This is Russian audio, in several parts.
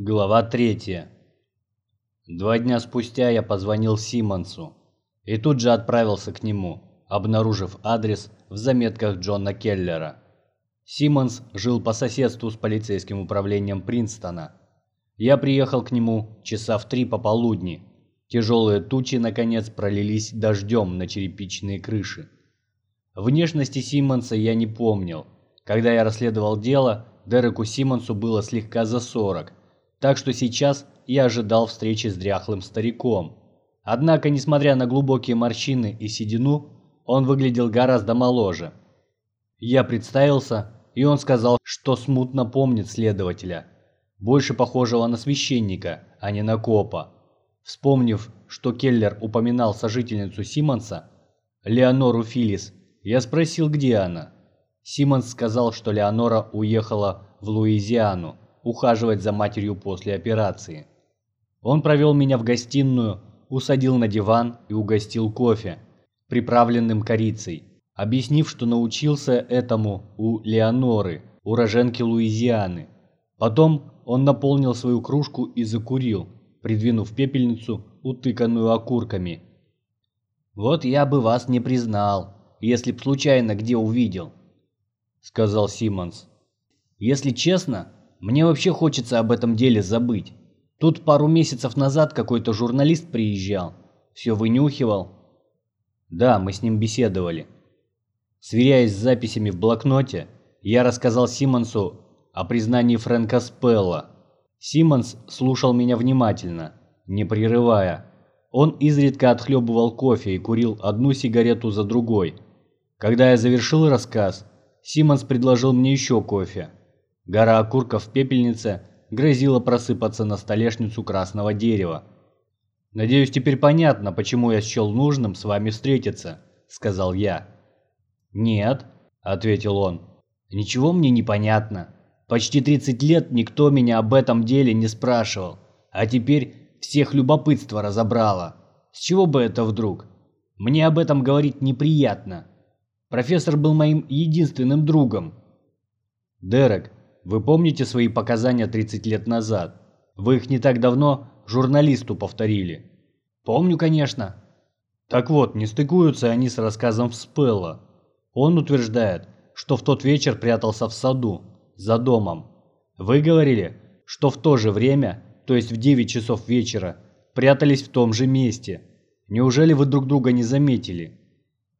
Глава третья. Два дня спустя я позвонил Симмонсу и тут же отправился к нему, обнаружив адрес в заметках Джона Келлера. Симмонс жил по соседству с полицейским управлением Принстона. Я приехал к нему часа в три пополудни. Тяжелые тучи, наконец, пролились дождем на черепичные крыши. Внешности Симмонса я не помнил. Когда я расследовал дело, Дереку Симмонсу было слегка за сорок, так что сейчас я ожидал встречи с дряхлым стариком. Однако, несмотря на глубокие морщины и седину, он выглядел гораздо моложе. Я представился, и он сказал, что смутно помнит следователя, больше похожего на священника, а не на копа. Вспомнив, что Келлер упоминал сожительницу Симмонса, Леонору Филлис, я спросил, где она. Симмонс сказал, что Леонора уехала в Луизиану, ухаживать за матерью после операции. Он провел меня в гостиную, усадил на диван и угостил кофе, приправленным корицей, объяснив, что научился этому у Леоноры, уроженки Луизианы. Потом он наполнил свою кружку и закурил, придвинув пепельницу, утыканную окурками. «Вот я бы вас не признал, если б случайно где увидел», — сказал Симмонс. «Если честно, мне вообще хочется об этом деле забыть. Тут пару месяцев назад какой-то журналист приезжал, все вынюхивал. Да, мы с ним беседовали. Сверяясь с записями в блокноте, я рассказал Симмонсу о признании Фрэнка Спелла. Симмонс слушал меня внимательно, не прерывая. Он изредка отхлебывал кофе и курил одну сигарету за другой. Когда я завершил рассказ, Симмонс предложил мне еще кофе. Гора окурков в пепельнице грозила просыпаться на столешницу красного дерева. «Надеюсь, теперь понятно, почему я счел нужным с вами встретиться», — сказал я. «Нет», — ответил он, — «ничего мне не понятно. Почти 30 лет никто меня об этом деле не спрашивал, а теперь всех любопытство разобрало. С чего бы это вдруг? Мне об этом говорить неприятно. Профессор был моим единственным другом». «Дерек, вы помните свои показания 30 лет назад? Вы их не так давно журналисту повторили. Помню, конечно. Так вот, не стыкуются они с рассказом Спелла. Он утверждает, что в тот вечер прятался в саду, за домом. Вы говорили, что в то же время, то есть в 9 часов вечера, прятались в том же месте. Неужели вы друг друга не заметили?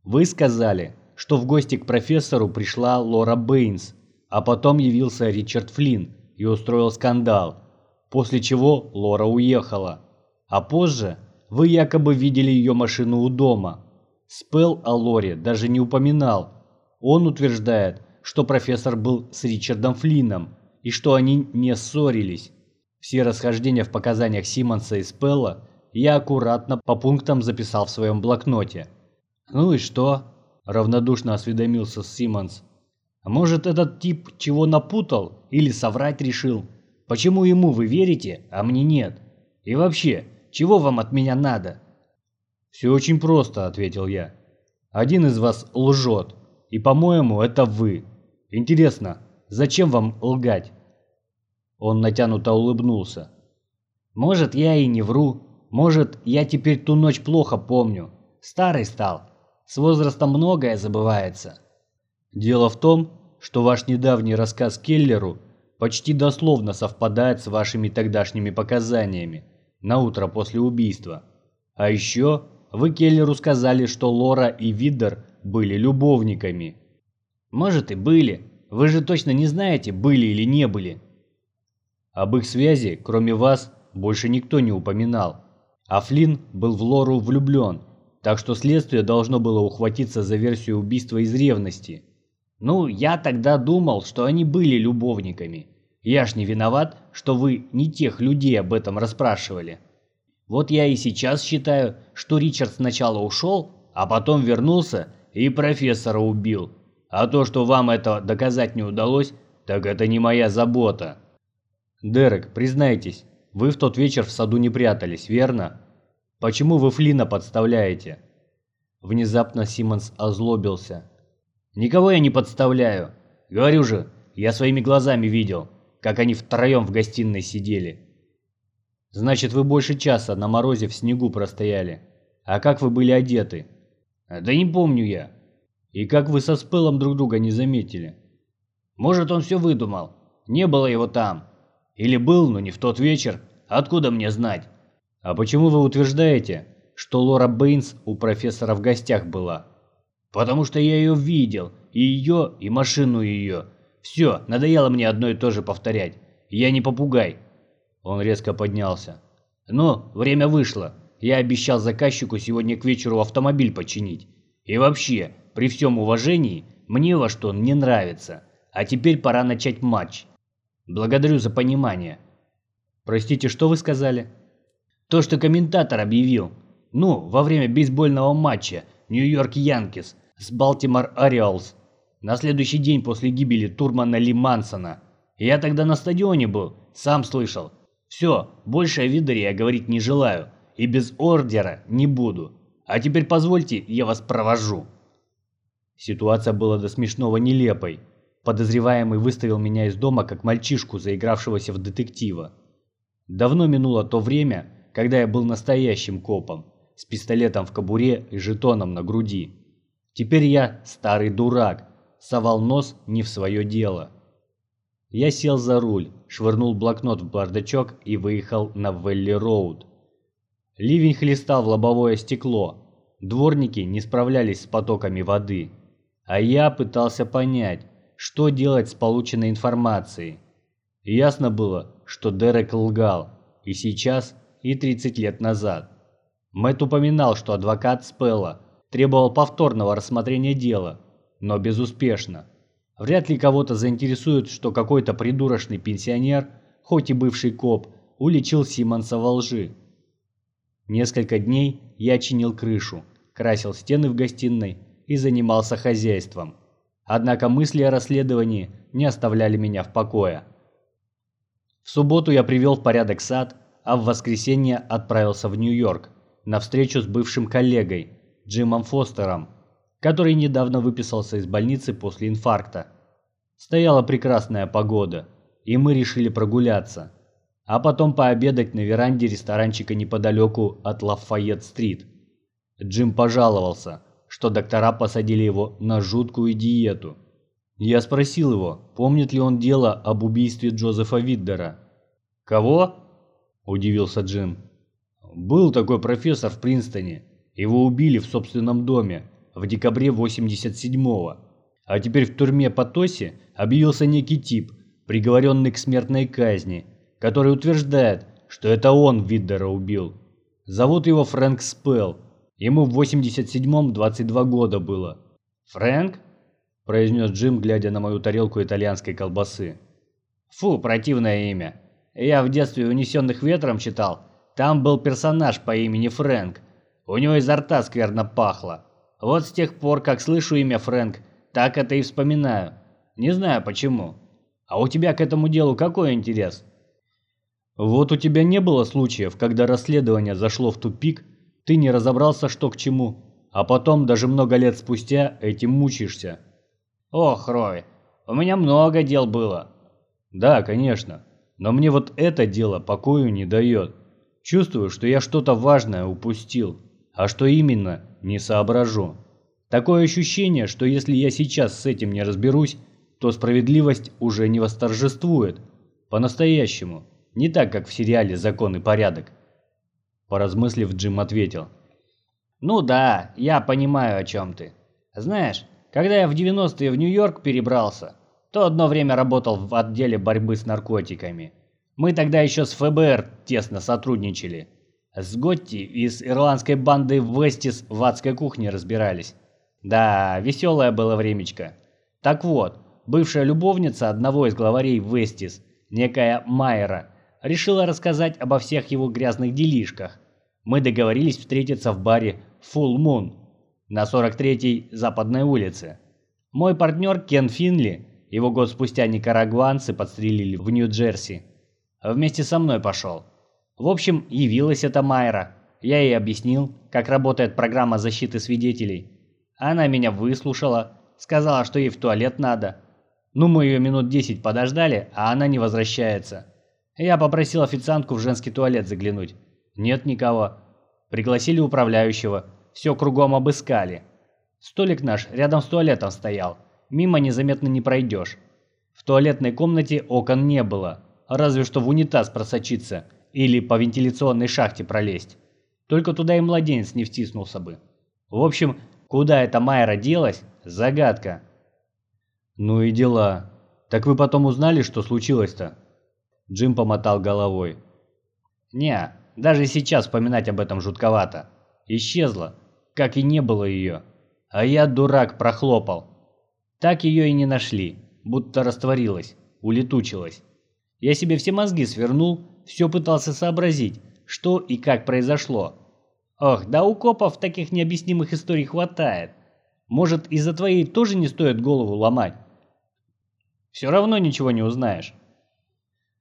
Вы сказали, что в гости к профессору пришла Лора Бэйнс, а потом явился Ричард Флинн и устроил скандал, после чего Лора уехала. А позже вы якобы видели ее машину у дома. Спел о Лоре даже не упоминал. Он утверждает, что профессор был с Ричардом Флинном и что они не ссорились. Все расхождения в показаниях Симмонса и Спелла я аккуратно по пунктам записал в своем блокноте. «Ну и что?» – равнодушно осведомился Симмонс. А может, этот тип чего напутал или соврать решил? Почему ему вы верите, а мне нет? И вообще, чего вам от меня надо? Все очень просто, ответил я. Один из вас лжет, и, по-моему, это вы. Интересно, зачем вам лгать? Он натянуто улыбнулся. Может, я и не вру. Может, я теперь ту ночь плохо помню. Старый стал. С возрастом многое забывается. Дело в том, что ваш недавний рассказ Келлеру почти дословно совпадает с вашими тогдашними показаниями на утро после убийства. А еще вы Келлеру сказали, что Лора и Видер были любовниками. Может и были. Вы же точно не знаете, были или не были. Об их связи, кроме вас, больше никто не упоминал. А Флинн был в Лору влюблен, так что следствие должно было ухватиться за версию убийства из ревности – ну, я тогда думал, что они были любовниками. Я ж не виноват, что вы не тех людей об этом расспрашивали. Вот я и сейчас считаю, что Ричард сначала ушел, а потом вернулся и профессора убил. А то, что вам это доказать не удалось, так это не моя забота. Дерек, признайтесь, вы в тот вечер в саду не прятались, верно? Почему вы Флина подставляете? Внезапно Симмонс озлобился. Никого я не подставляю. Говорю же, я своими глазами видел, как они втроем в гостиной сидели. Значит, вы больше часа на морозе в снегу простояли. А как вы были одеты? Да не помню я. И как вы со Спелом друг друга не заметили? Может, он все выдумал. Не было его там. Или был, но не в тот вечер. Откуда мне знать? А почему вы утверждаете, что Лора Бэйнс у профессора в гостях была? Потому что я ее видел. И ее, и машину ее. Все, надоело мне одно и то же повторять. Я не попугай. Он резко поднялся. «Ну, время вышло. Я обещал заказчику сегодня к вечеру автомобиль починить. И вообще, при всем уважении, мне во что не нравится. А теперь пора начать матч. Благодарю за понимание». «Простите, что вы сказали?» «То, что комментатор объявил. Ну, во время бейсбольного матча Нью-Йорк Янкис с Балтимор Ориолс. На следующий день после гибели Турмана Ли Мансона. Я тогда на стадионе был, сам слышал. Все, больше о Видере я говорить не желаю и без ордера не буду. А теперь позвольте, я вас провожу. Ситуация была до смешного нелепой. Подозреваемый выставил меня из дома как мальчишку, заигравшегося в детектива. Давно минуло то время, когда я был настоящим копом, с пистолетом в кобуре и жетоном на груди. Теперь я старый дурак, совал нос не в свое дело. Я сел за руль, швырнул блокнот в бардачок и выехал на Велли-Роуд. Ливень хлестал в лобовое стекло. Дворники не справлялись с потоками воды. А я пытался понять, что делать с полученной информацией. ясно было, что Дерек лгал. И сейчас, и 30 лет назад. Мэтт упоминал, что адвокат Спелла требовал повторного рассмотрения дела, но безуспешно. Вряд ли кого-то заинтересует, что какой-то придурочный пенсионер, хоть и бывший коп, уличил Симонса во лжи. Несколько дней я чинил крышу, красил стены в гостиной и занимался хозяйством. Однако мысли о расследовании не оставляли меня в покое. В субботу я привел в порядок сад, а в воскресенье отправился в Нью-Йорк на встречу с бывшим коллегой Джимом Фостером, который недавно выписался из больницы после инфаркта. Стояла прекрасная погода, и мы решили прогуляться, а потом пообедать на веранде ресторанчика неподалеку от Лафайет-стрит. Джим пожаловался, что доктора посадили его на жуткую диету. Я спросил его, помнит ли он дело об убийстве Джозефа Виддера. «Кого?» – удивился Джим. «Был такой профессор в Принстоне. Его убили в собственном доме в декабре 87-го. А теперь в тюрьме Потоси объявился некий тип, приговоренный к смертной казни, который утверждает, что это он Виддера убил. Зовут его Фрэнк Спелл. Ему в 87-м 22 года было. «Фрэнк?» – произнес Джим, глядя на мою тарелку итальянской колбасы. «Фу, противное имя. Я в детстве «Унесенных ветром» читал. Там был персонаж по имени Фрэнк. У него изо рта скверно пахло. Вот с тех пор, как слышу имя Фрэнк, так это и вспоминаю. Не знаю почему. А у тебя к этому делу какой интерес? Вот у тебя не было случаев, когда расследование зашло в тупик, ты не разобрался, что к чему, а потом, даже много лет спустя, этим мучаешься. Ох, Рой, у меня много дел было. Да, конечно, но мне вот это дело покою не дает. Чувствую, что я что-то важное упустил. А что именно, не соображу. Такое ощущение, что если я сейчас с этим не разберусь, то справедливость уже не восторжествует. По-настоящему. Не так, как в сериале «Закон и порядок». Поразмыслив, Джим ответил. «Ну да, я понимаю, о чем ты. Знаешь, когда я в 90-е в Нью-Йорк перебрался, то одно время работал в отделе борьбы с наркотиками. Мы тогда еще с ФБР тесно сотрудничали. С Готти из ирландской банды Вестис в адской кухне разбирались. Да, веселое было времечко. Так вот, бывшая любовница одного из главарей Вестис, некая Майера, решила рассказать обо всех его грязных делишках. Мы договорились встретиться в баре Full Moon на 43-й Западной улице. Мой партнер Кен Финли, его год спустя никарагуанцы подстрелили в Нью-Джерси, вместе со мной пошел. В общем, явилась эта Майра. Я ей объяснил, как работает программа защиты свидетелей. Она меня выслушала, сказала, что ей в туалет надо. Ну, мы ее минут десять подождали, а она не возвращается. Я попросил официантку в женский туалет заглянуть. Нет никого. Пригласили управляющего. Все кругом обыскали. Столик наш рядом с туалетом стоял. Мимо незаметно не пройдешь. В туалетной комнате окон не было. Разве что в унитаз просочиться или по вентиляционной шахте пролезть. Только туда и младенец не втиснулся бы. В общем, куда эта Майра делась – загадка. Ну и дела. Так вы потом узнали, что случилось-то? Джим помотал головой. Не, даже сейчас вспоминать об этом жутковато. Исчезла, как и не было ее. А я, дурак, прохлопал. Так ее и не нашли, будто растворилась, улетучилась. Я себе все мозги свернул, все пытался сообразить, что и как произошло. Ох, да у копов таких необъяснимых историй хватает. Может, из-за твоей тоже не стоит голову ломать? Все равно ничего не узнаешь.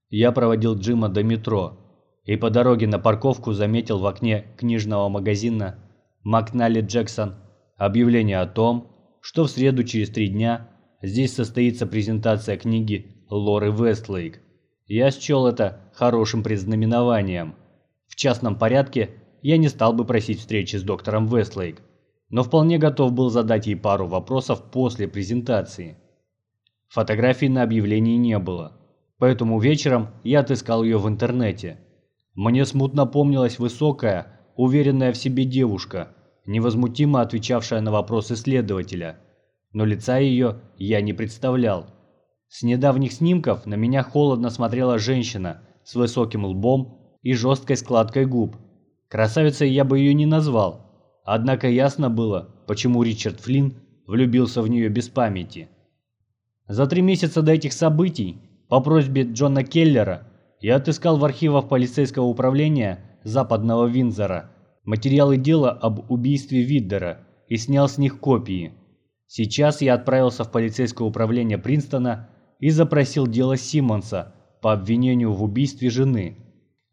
Я проводил Джима до метро и по дороге на парковку заметил в окне книжного магазина Макнали Джексон объявление о том, что в среду через три дня здесь состоится презентация книги Лоры Вестлейк. Я счел это хорошим предзнаменованием. В частном порядке я не стал бы просить встречи с доктором Вестлейк, но вполне готов был задать ей пару вопросов после презентации. Фотографий на объявлении не было. Поэтому вечером я отыскал ее в интернете. Мне смутно помнилась высокая, уверенная в себе девушка, невозмутимо отвечавшая на вопросы следователя. Но лица ее я не представлял. С недавних снимков на меня холодно смотрела женщина с высоким лбом и жесткой складкой губ. Красавицей я бы ее не назвал, однако ясно было, почему Ричард Флинн влюбился в нее без памяти. За три месяца до этих событий по просьбе Джона Келлера я отыскал в архивах полицейского управления Западного Винзора материалы дела об убийстве Виддера и снял с них копии. Сейчас я отправился в полицейское управление Принстона и запросил дело Симмонса по обвинению в убийстве жены.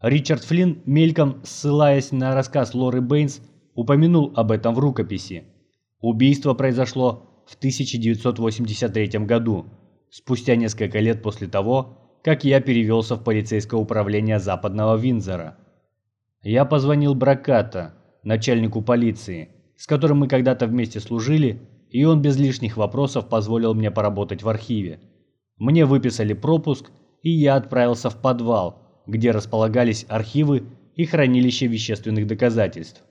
Ричард Флинн, мельком ссылаясь на рассказ Лоры Бэйнс, упомянул об этом в рукописи. Убийство произошло в 1983 году спустя несколько лет после того, как я перевелся в полицейское управление Западного Винзора. Я позвонил Браката, начальнику полиции, с которым мы когда-то вместе служили, и он без лишних вопросов позволил мне поработать в архиве. Мне выписали пропуск, и я отправился в подвал, где располагались архивы и хранилище вещественных доказательств.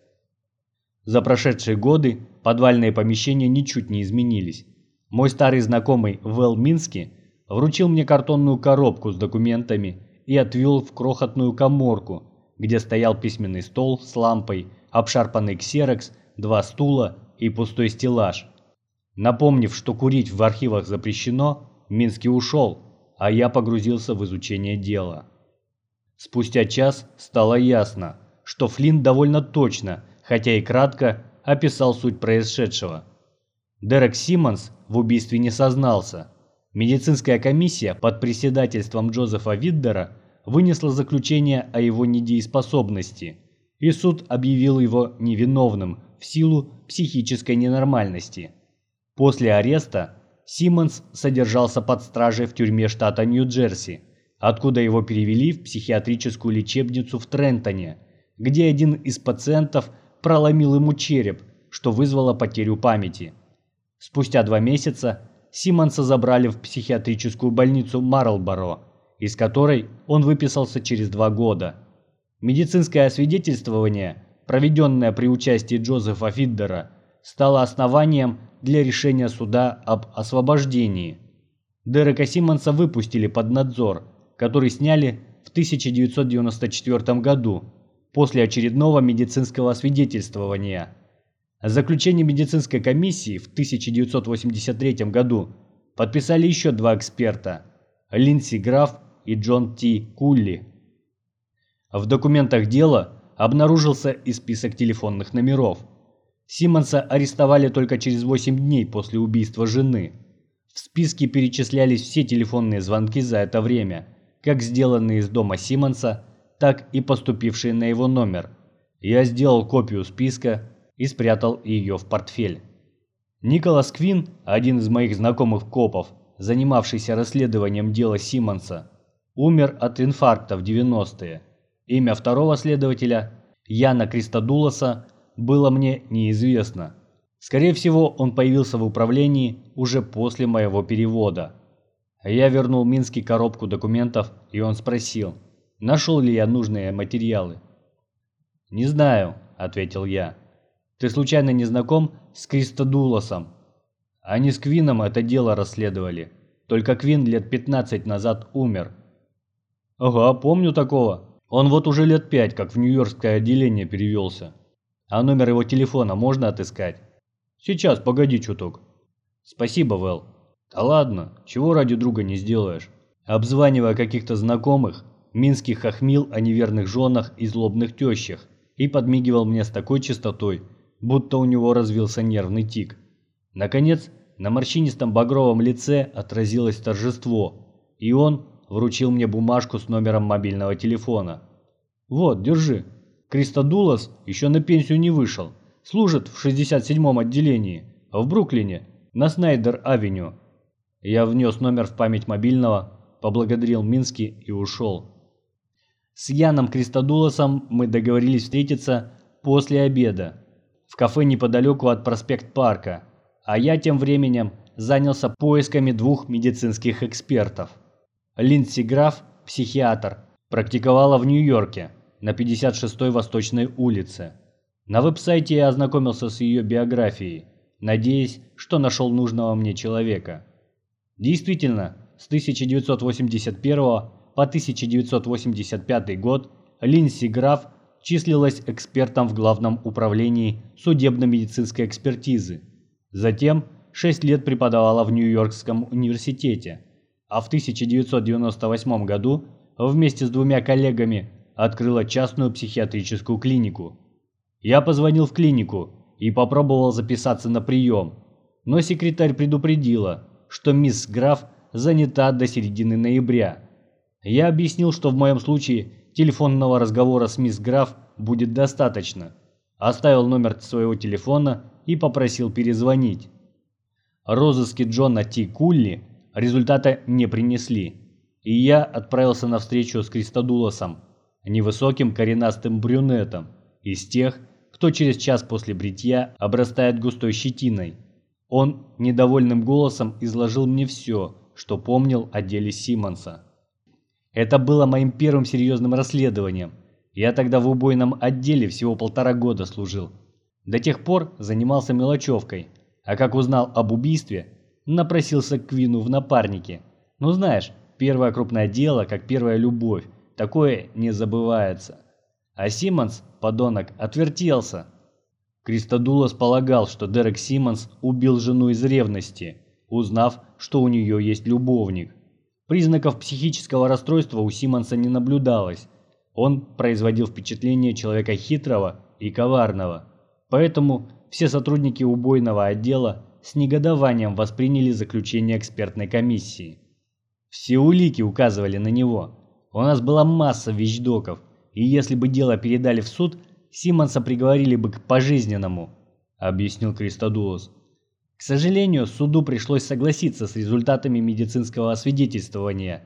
За прошедшие годы подвальные помещения ничуть не изменились. Мой старый знакомый Вэл Мински вручил мне картонную коробку с документами и отвел в крохотную коморку, где стоял письменный стол с лампой, обшарпанный ксерокс, два стула и пустой стеллаж. Напомнив, что курить в архивах запрещено, Минский ушел, а я погрузился в изучение дела. Спустя час стало ясно, что Флинн довольно точно, хотя и кратко, описал суть происшедшего. Дерек Симмонс в убийстве не сознался. Медицинская комиссия под председательством Джозефа Виддера вынесла заключение о его недееспособности, и суд объявил его невиновным в силу психической ненормальности. После ареста Симмонс содержался под стражей в тюрьме штата Нью-Джерси, откуда его перевели в психиатрическую лечебницу в Трентоне, где один из пациентов проломил ему череп, что вызвало потерю памяти. Спустя два месяца Симмонса забрали в психиатрическую больницу Марлборо, из которой он выписался через два года. Медицинское освидетельствование, проведенное при участии Джозефа Фиддера, стало основанием для решения суда об освобождении. Дерека Симмонса выпустили под надзор, который сняли в 1994 году после очередного медицинского освидетельствования – Заключение медицинской комиссии в 1983 году подписали еще два эксперта – Линдси Граф и Джон Т. Кулли. В документах дела обнаружился и список телефонных номеров. Симмонса арестовали только через 8 дней после убийства жены. В списке перечислялись все телефонные звонки за это время, как сделанные из дома Симмонса, так и поступившие на его номер. Я сделал копию списка и спрятал ее в портфель. Николас Квин, один из моих знакомых копов, занимавшийся расследованием дела Симмонса, Умер от инфаркта в 90-е. Имя второго следователя, Яна Кристодулоса, было мне неизвестно. Скорее всего, он появился в управлении уже после моего перевода. Я вернул Мински коробку документов, и он спросил, нашел ли я нужные материалы. «Не знаю», — ответил я. «Ты случайно не знаком с Кристодулосом?» Они с Квином это дело расследовали. Только Квин лет 15 назад умер. Ага, помню такого. Он вот уже лет пять, как в Нью-Йоркское отделение перевелся. А номер его телефона можно отыскать? Сейчас, погоди чуток. Спасибо, Вэл. Да ладно, чего ради друга не сделаешь. Обзванивая каких-то знакомых, Минский хохмил о неверных женах и злобных тещах и подмигивал мне с такой частотой, будто у него развился нервный тик. Наконец, на морщинистом багровом лице отразилось торжество, и он вручил мне бумажку с номером мобильного телефона. «Вот, держи. Кристодулос еще на пенсию не вышел. Служит в 67-м отделении, в Бруклине, на Снайдер-авеню». Я внес номер в память мобильного, поблагодарил Мински и ушел. С Яном Кристодулосом мы договорились встретиться после обеда в кафе неподалеку от проспект-парка, а я тем временем занялся поисками двух медицинских экспертов. Линдси Граф, психиатр, практиковала в Нью-Йорке на 56-й Восточной улице. На веб-сайте я ознакомился с ее биографией, надеясь, что нашел нужного мне человека. Действительно, с 1981 по 1985 год Линдси Граф числилась экспертом в Главном управлении судебно-медицинской экспертизы – Затем 6 лет преподавала в Нью-Йоркском университете, а в 1998 году вместе с двумя коллегами открыла частную психиатрическую клинику. Я позвонил в клинику и попробовал записаться на прием, но секретарь предупредила, что мисс Граф занята до середины ноября. Я объяснил, что в моем случае телефонного разговора с мисс Граф будет достаточно. Оставил номер своего телефона и попросил перезвонить. Розыски Джона Ти Кулли результата не принесли, и я отправился на встречу с Кристодулосом, невысоким коренастым брюнетом, из тех, кто через час после бритья обрастает густой щетиной. Он недовольным голосом изложил мне все, что помнил о деле Симмонса. Это было моим первым серьезным расследованием. Я тогда в убойном отделе всего полтора года служил. До тех пор занимался мелочевкой, а как узнал об убийстве, напросился к Квину в напарники. Ну знаешь, первое крупное дело, как первая любовь, такое не забывается. А Симмонс, подонок, отвертелся. Кристодулос полагал, что Дерек Симмонс убил жену из ревности, узнав, что у нее есть любовник. Признаков психического расстройства у Симмонса не наблюдалось. Он производил впечатление человека хитрого и коварного. Поэтому все сотрудники убойного отдела с негодованием восприняли заключение экспертной комиссии. Все улики указывали на него. У нас была масса вещдоков, и если бы дело передали в суд, Симмонса приговорили бы к пожизненному, объяснил Кристодулос. К сожалению, суду пришлось согласиться с результатами медицинского освидетельствования.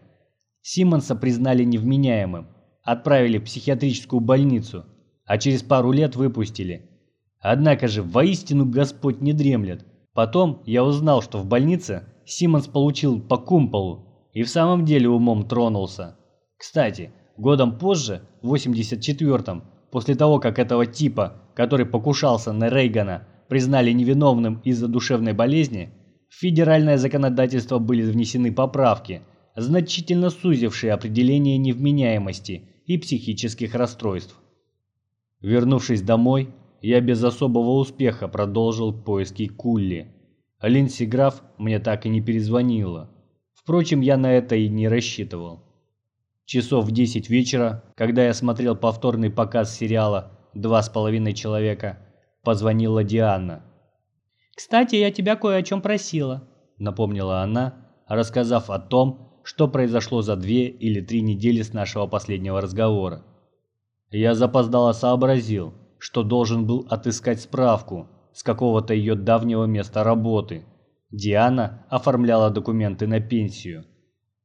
Симмонса признали невменяемым, отправили в психиатрическую больницу, а через пару лет выпустили – Однако же воистину Господь не дремлет. Потом я узнал, что в больнице Симмонс получил по кумполу и в самом деле умом тронулся. Кстати, годом позже, в 84-м, после того, как этого типа, который покушался на Рейгана, признали невиновным из-за душевной болезни, в федеральное законодательство были внесены поправки, значительно сузившие определение невменяемости и психических расстройств. Вернувшись домой, я без особого успеха продолжил поиски Кулли. Линдси Граф мне так и не перезвонила. Впрочем, я на это и не рассчитывал. Часов в 10 вечера, когда я смотрел повторный показ сериала «Два с половиной человека», позвонила Диана. «Кстати, я тебя кое о чем просила», — напомнила она, рассказав о том, что произошло за две или три недели с нашего последнего разговора. Я запоздало сообразил — что должен был отыскать справку с какого-то ее давнего места работы. Диана оформляла документы на пенсию.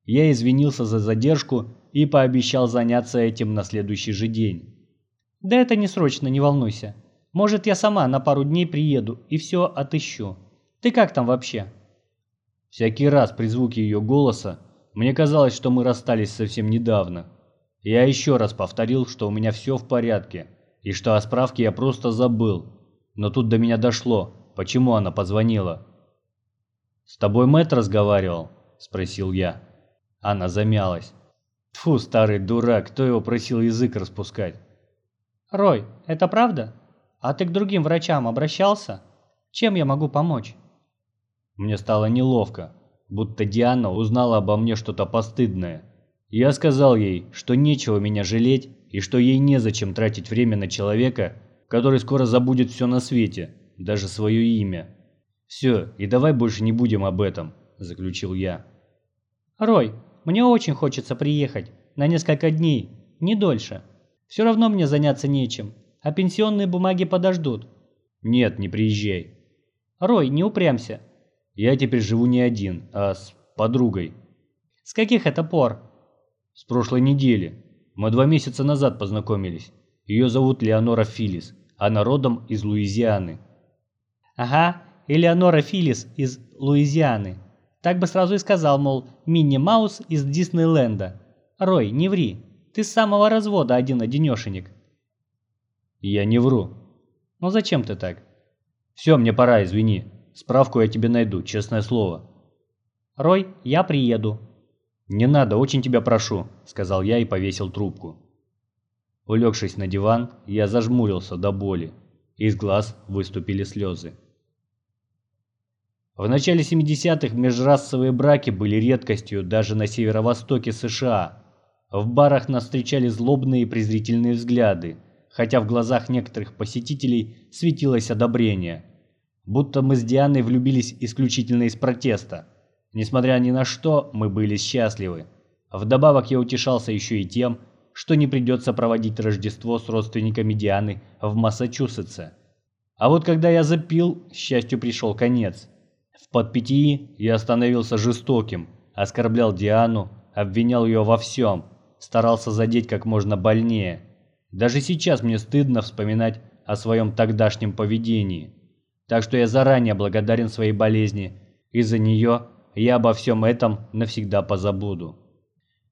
Я извинился за задержку и пообещал заняться этим на следующий же день. «Да это не срочно, не волнуйся. Может, я сама на пару дней приеду и все отыщу. Ты как там вообще?» Всякий раз при звуке ее голоса мне казалось, что мы расстались совсем недавно. Я еще раз повторил, что у меня все в порядке, и что о справке я просто забыл. Но тут до меня дошло, почему она позвонила. «С тобой Мэтт разговаривал?» – спросил я. Она замялась. Тфу, старый дурак, кто его просил язык распускать? «Рой, это правда? А ты к другим врачам обращался? Чем я могу помочь?» Мне стало неловко, будто Диана узнала обо мне что-то постыдное. Я сказал ей, что нечего меня жалеть и что ей незачем тратить время на человека, который скоро забудет все на свете, даже свое имя. «Все, и давай больше не будем об этом», – заключил я. «Рой, мне очень хочется приехать, на несколько дней, не дольше. Все равно мне заняться нечем, а пенсионные бумаги подождут». «Нет, не приезжай». «Рой, не упрямся, я теперь живу не один, а с подругой. С каких это пор? С прошлой недели. Мы два месяца назад познакомились. Ее зовут Леонора Филлис, она родом из Луизианы. Ага, Элеонора Филлис из Луизианы. Так бы сразу и сказал, мол, Минни Маус из Диснейленда. Рой, не ври, ты с самого развода один-одинешенек. Я не вру. Ну зачем ты так? Все, мне пора, извини. Справку я тебе найду, честное слово. Рой, я приеду. Не надо, очень тебя прошу, сказал я и повесил трубку. Улегшись на диван, я зажмурился до боли. Из глаз выступили слезы. В начале 70-х межрасовые браки были редкостью даже на северо-востоке США. В барах нас встречали злобные и презрительные взгляды, хотя в глазах некоторых посетителей светилось одобрение – Будто мы с Дианой влюбились исключительно из протеста. Несмотря ни на что, мы были счастливы. Вдобавок я утешался еще и тем, что не придется проводить Рождество с родственниками Дианы в Массачусетсе. А вот когда я запил, счастью пришел конец. В подпитии я становился жестоким, оскорблял Диану, обвинял ее во всем, старался задеть как можно больнее. Даже сейчас мне стыдно вспоминать о своем тогдашнем поведении. Так что я заранее благодарен своей болезни. Из-за нее я обо всем этом навсегда позабуду.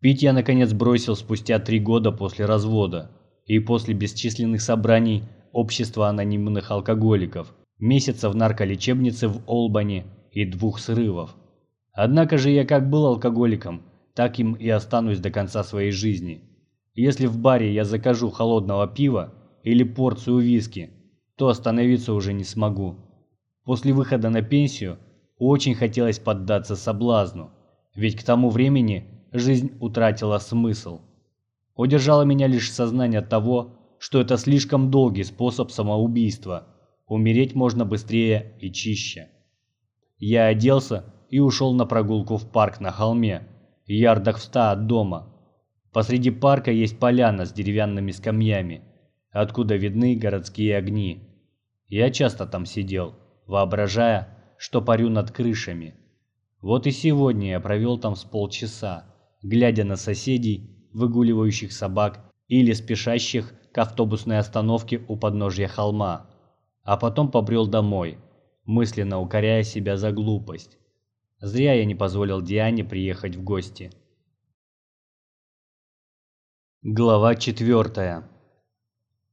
Пить я наконец бросил спустя три года после развода и после бесчисленных собраний общества анонимных алкоголиков, месяца в нарколечебнице в Олбани и двух срывов. Однако же я как был алкоголиком, так им и останусь до конца своей жизни. Если в баре я закажу холодного пива или порцию виски, то остановиться уже не смогу. После выхода на пенсию очень хотелось поддаться соблазну, ведь к тому времени жизнь утратила смысл. Удержало меня лишь сознание того, что это слишком долгий способ самоубийства. Умереть можно быстрее и чище. Я оделся и ушел на прогулку в парк на холме, ярдах в ста от дома. Посреди парка есть поляна с деревянными скамьями, откуда видны городские огни. Я часто там сидел воображая, что парю над крышами. Вот и сегодня я провел там с полчаса, глядя на соседей, выгуливающих собак или спешащих к автобусной остановке у подножья холма, а потом побрел домой, мысленно укоряя себя за глупость. Зря я не позволил Диане приехать в гости. Глава четвертая.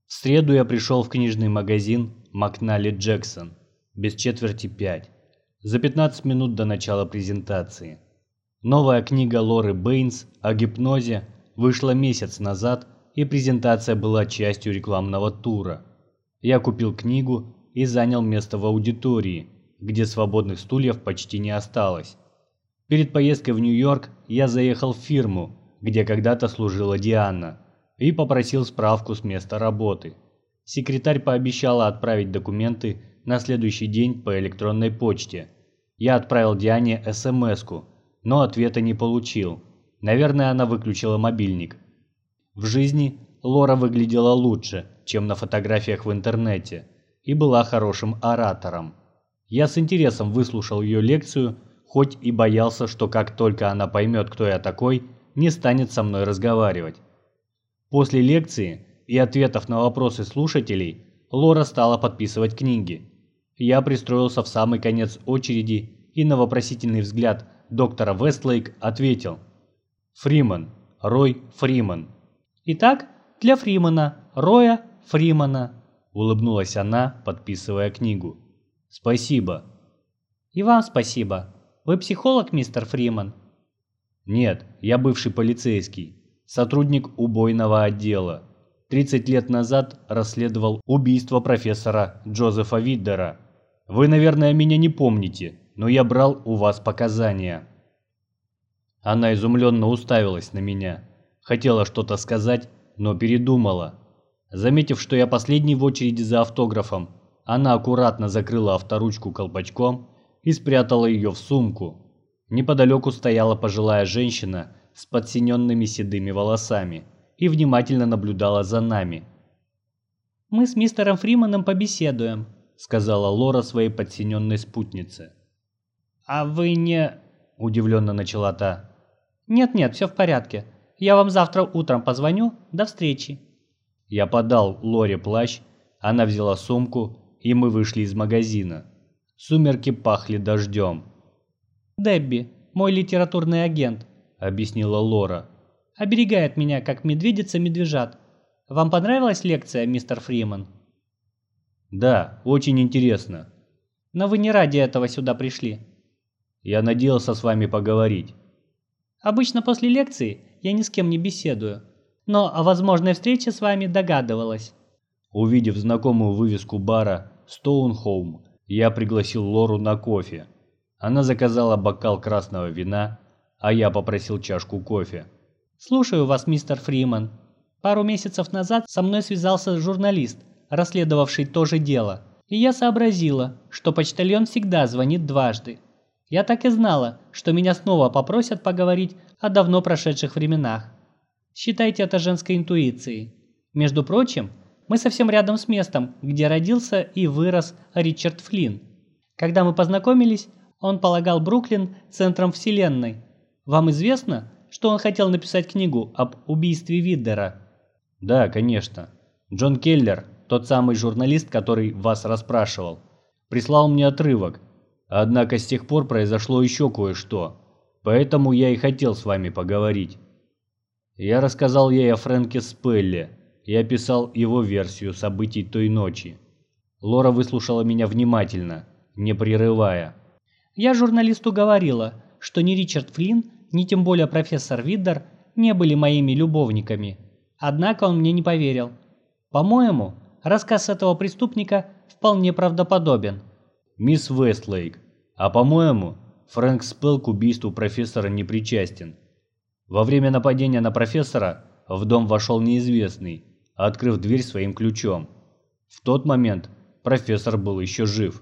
В среду я пришел в книжный магазин Макнали Джексон без четверти пять, за 15 минут до начала презентации. Новая книга Лоры Бэйнс о гипнозе вышла месяц назад, и презентация была частью рекламного тура. Я купил книгу и занял место в аудитории, где свободных стульев почти не осталось. Перед поездкой в Нью-Йорк я заехал в фирму, где когда-то служила Диана, и попросил справку с места работы. Секретарь пообещала отправить документы на следующий день по электронной почте. Я отправил Диане СМС-ку, но ответа не получил. Наверное, она выключила мобильник. В жизни Лора выглядела лучше, чем на фотографиях в интернете, и была хорошим оратором. Я с интересом выслушал ее лекцию, хоть и боялся, что как только она поймет, кто я такой, не станет со мной разговаривать. После лекции и ответов на вопросы слушателей Лора стала подписывать книги. Я пристроился в самый конец очереди и на вопросительный взгляд доктора Вестлейк ответил. Фриман, Рой Фриман. Итак, для Фримана, Роя Фримана, улыбнулась она, подписывая книгу. Спасибо. И вам спасибо. Вы психолог, мистер Фриман? Нет, я бывший полицейский, сотрудник убойного отдела. 30 лет назад расследовал убийство профессора Джозефа Виддера. Вы, наверное, меня не помните, но я брал у вас показания. Она изумленно уставилась на меня. Хотела что-то сказать, но передумала. Заметив, что я последний в очереди за автографом, она аккуратно закрыла авторучку колпачком и спрятала ее в сумку. Неподалеку стояла пожилая женщина с подсиненными седыми волосами и внимательно наблюдала за нами. «Мы с мистером Фриманом побеседуем», — сказала Лора своей подсиненной спутнице. «А вы не...» — удивленно начала та. «Нет-нет, все в порядке. Я вам завтра утром позвоню. До встречи». Я подал Лоре плащ, она взяла сумку, и мы вышли из магазина. Сумерки пахли дождем. «Дебби, мой литературный агент», — объяснила Лора. «Оберегает меня, как медведица медвежат. Вам понравилась лекция, мистер Фриман?» «Да, очень интересно». «Но вы не ради этого сюда пришли». «Я надеялся с вами поговорить». «Обычно после лекции я ни с кем не беседую, но о возможной встрече с вами догадывалась». Увидев знакомую вывеску бара «Стоунхолм», я пригласил Лору на кофе. Она заказала бокал красного вина, а я попросил чашку кофе. «Слушаю вас, мистер Фриман. Пару месяцев назад со мной связался журналист, расследовавший то же дело, и я сообразила, что почтальон всегда звонит дважды. Я так и знала, что меня снова попросят поговорить о давно прошедших временах. Считайте это женской интуицией. Между прочим, мы совсем рядом с местом, где родился и вырос Ричард Флинн. Когда мы познакомились, он полагал Бруклин центром вселенной. Вам известно, что он хотел написать книгу об убийстве Виддера? Да, конечно. Джон Келлер, тот самый журналист, который вас расспрашивал, прислал мне отрывок. Однако с тех пор произошло еще кое-что. Поэтому я и хотел с вами поговорить. Я рассказал ей о Фрэнке Спелле и описал его версию событий той ночи. Лора выслушала меня внимательно, не прерывая. Я журналисту говорила, что ни Ричард Флинн, ни тем более профессор Виддер не были моими любовниками. Однако он мне не поверил. По-моему, рассказ этого преступника вполне правдоподобен. Мисс Вестлейк, а по-моему, Фрэнк Спелл к убийству профессора не причастен. Во время нападения на профессора в дом вошел неизвестный, открыв дверь своим ключом. В тот момент профессор был еще жив.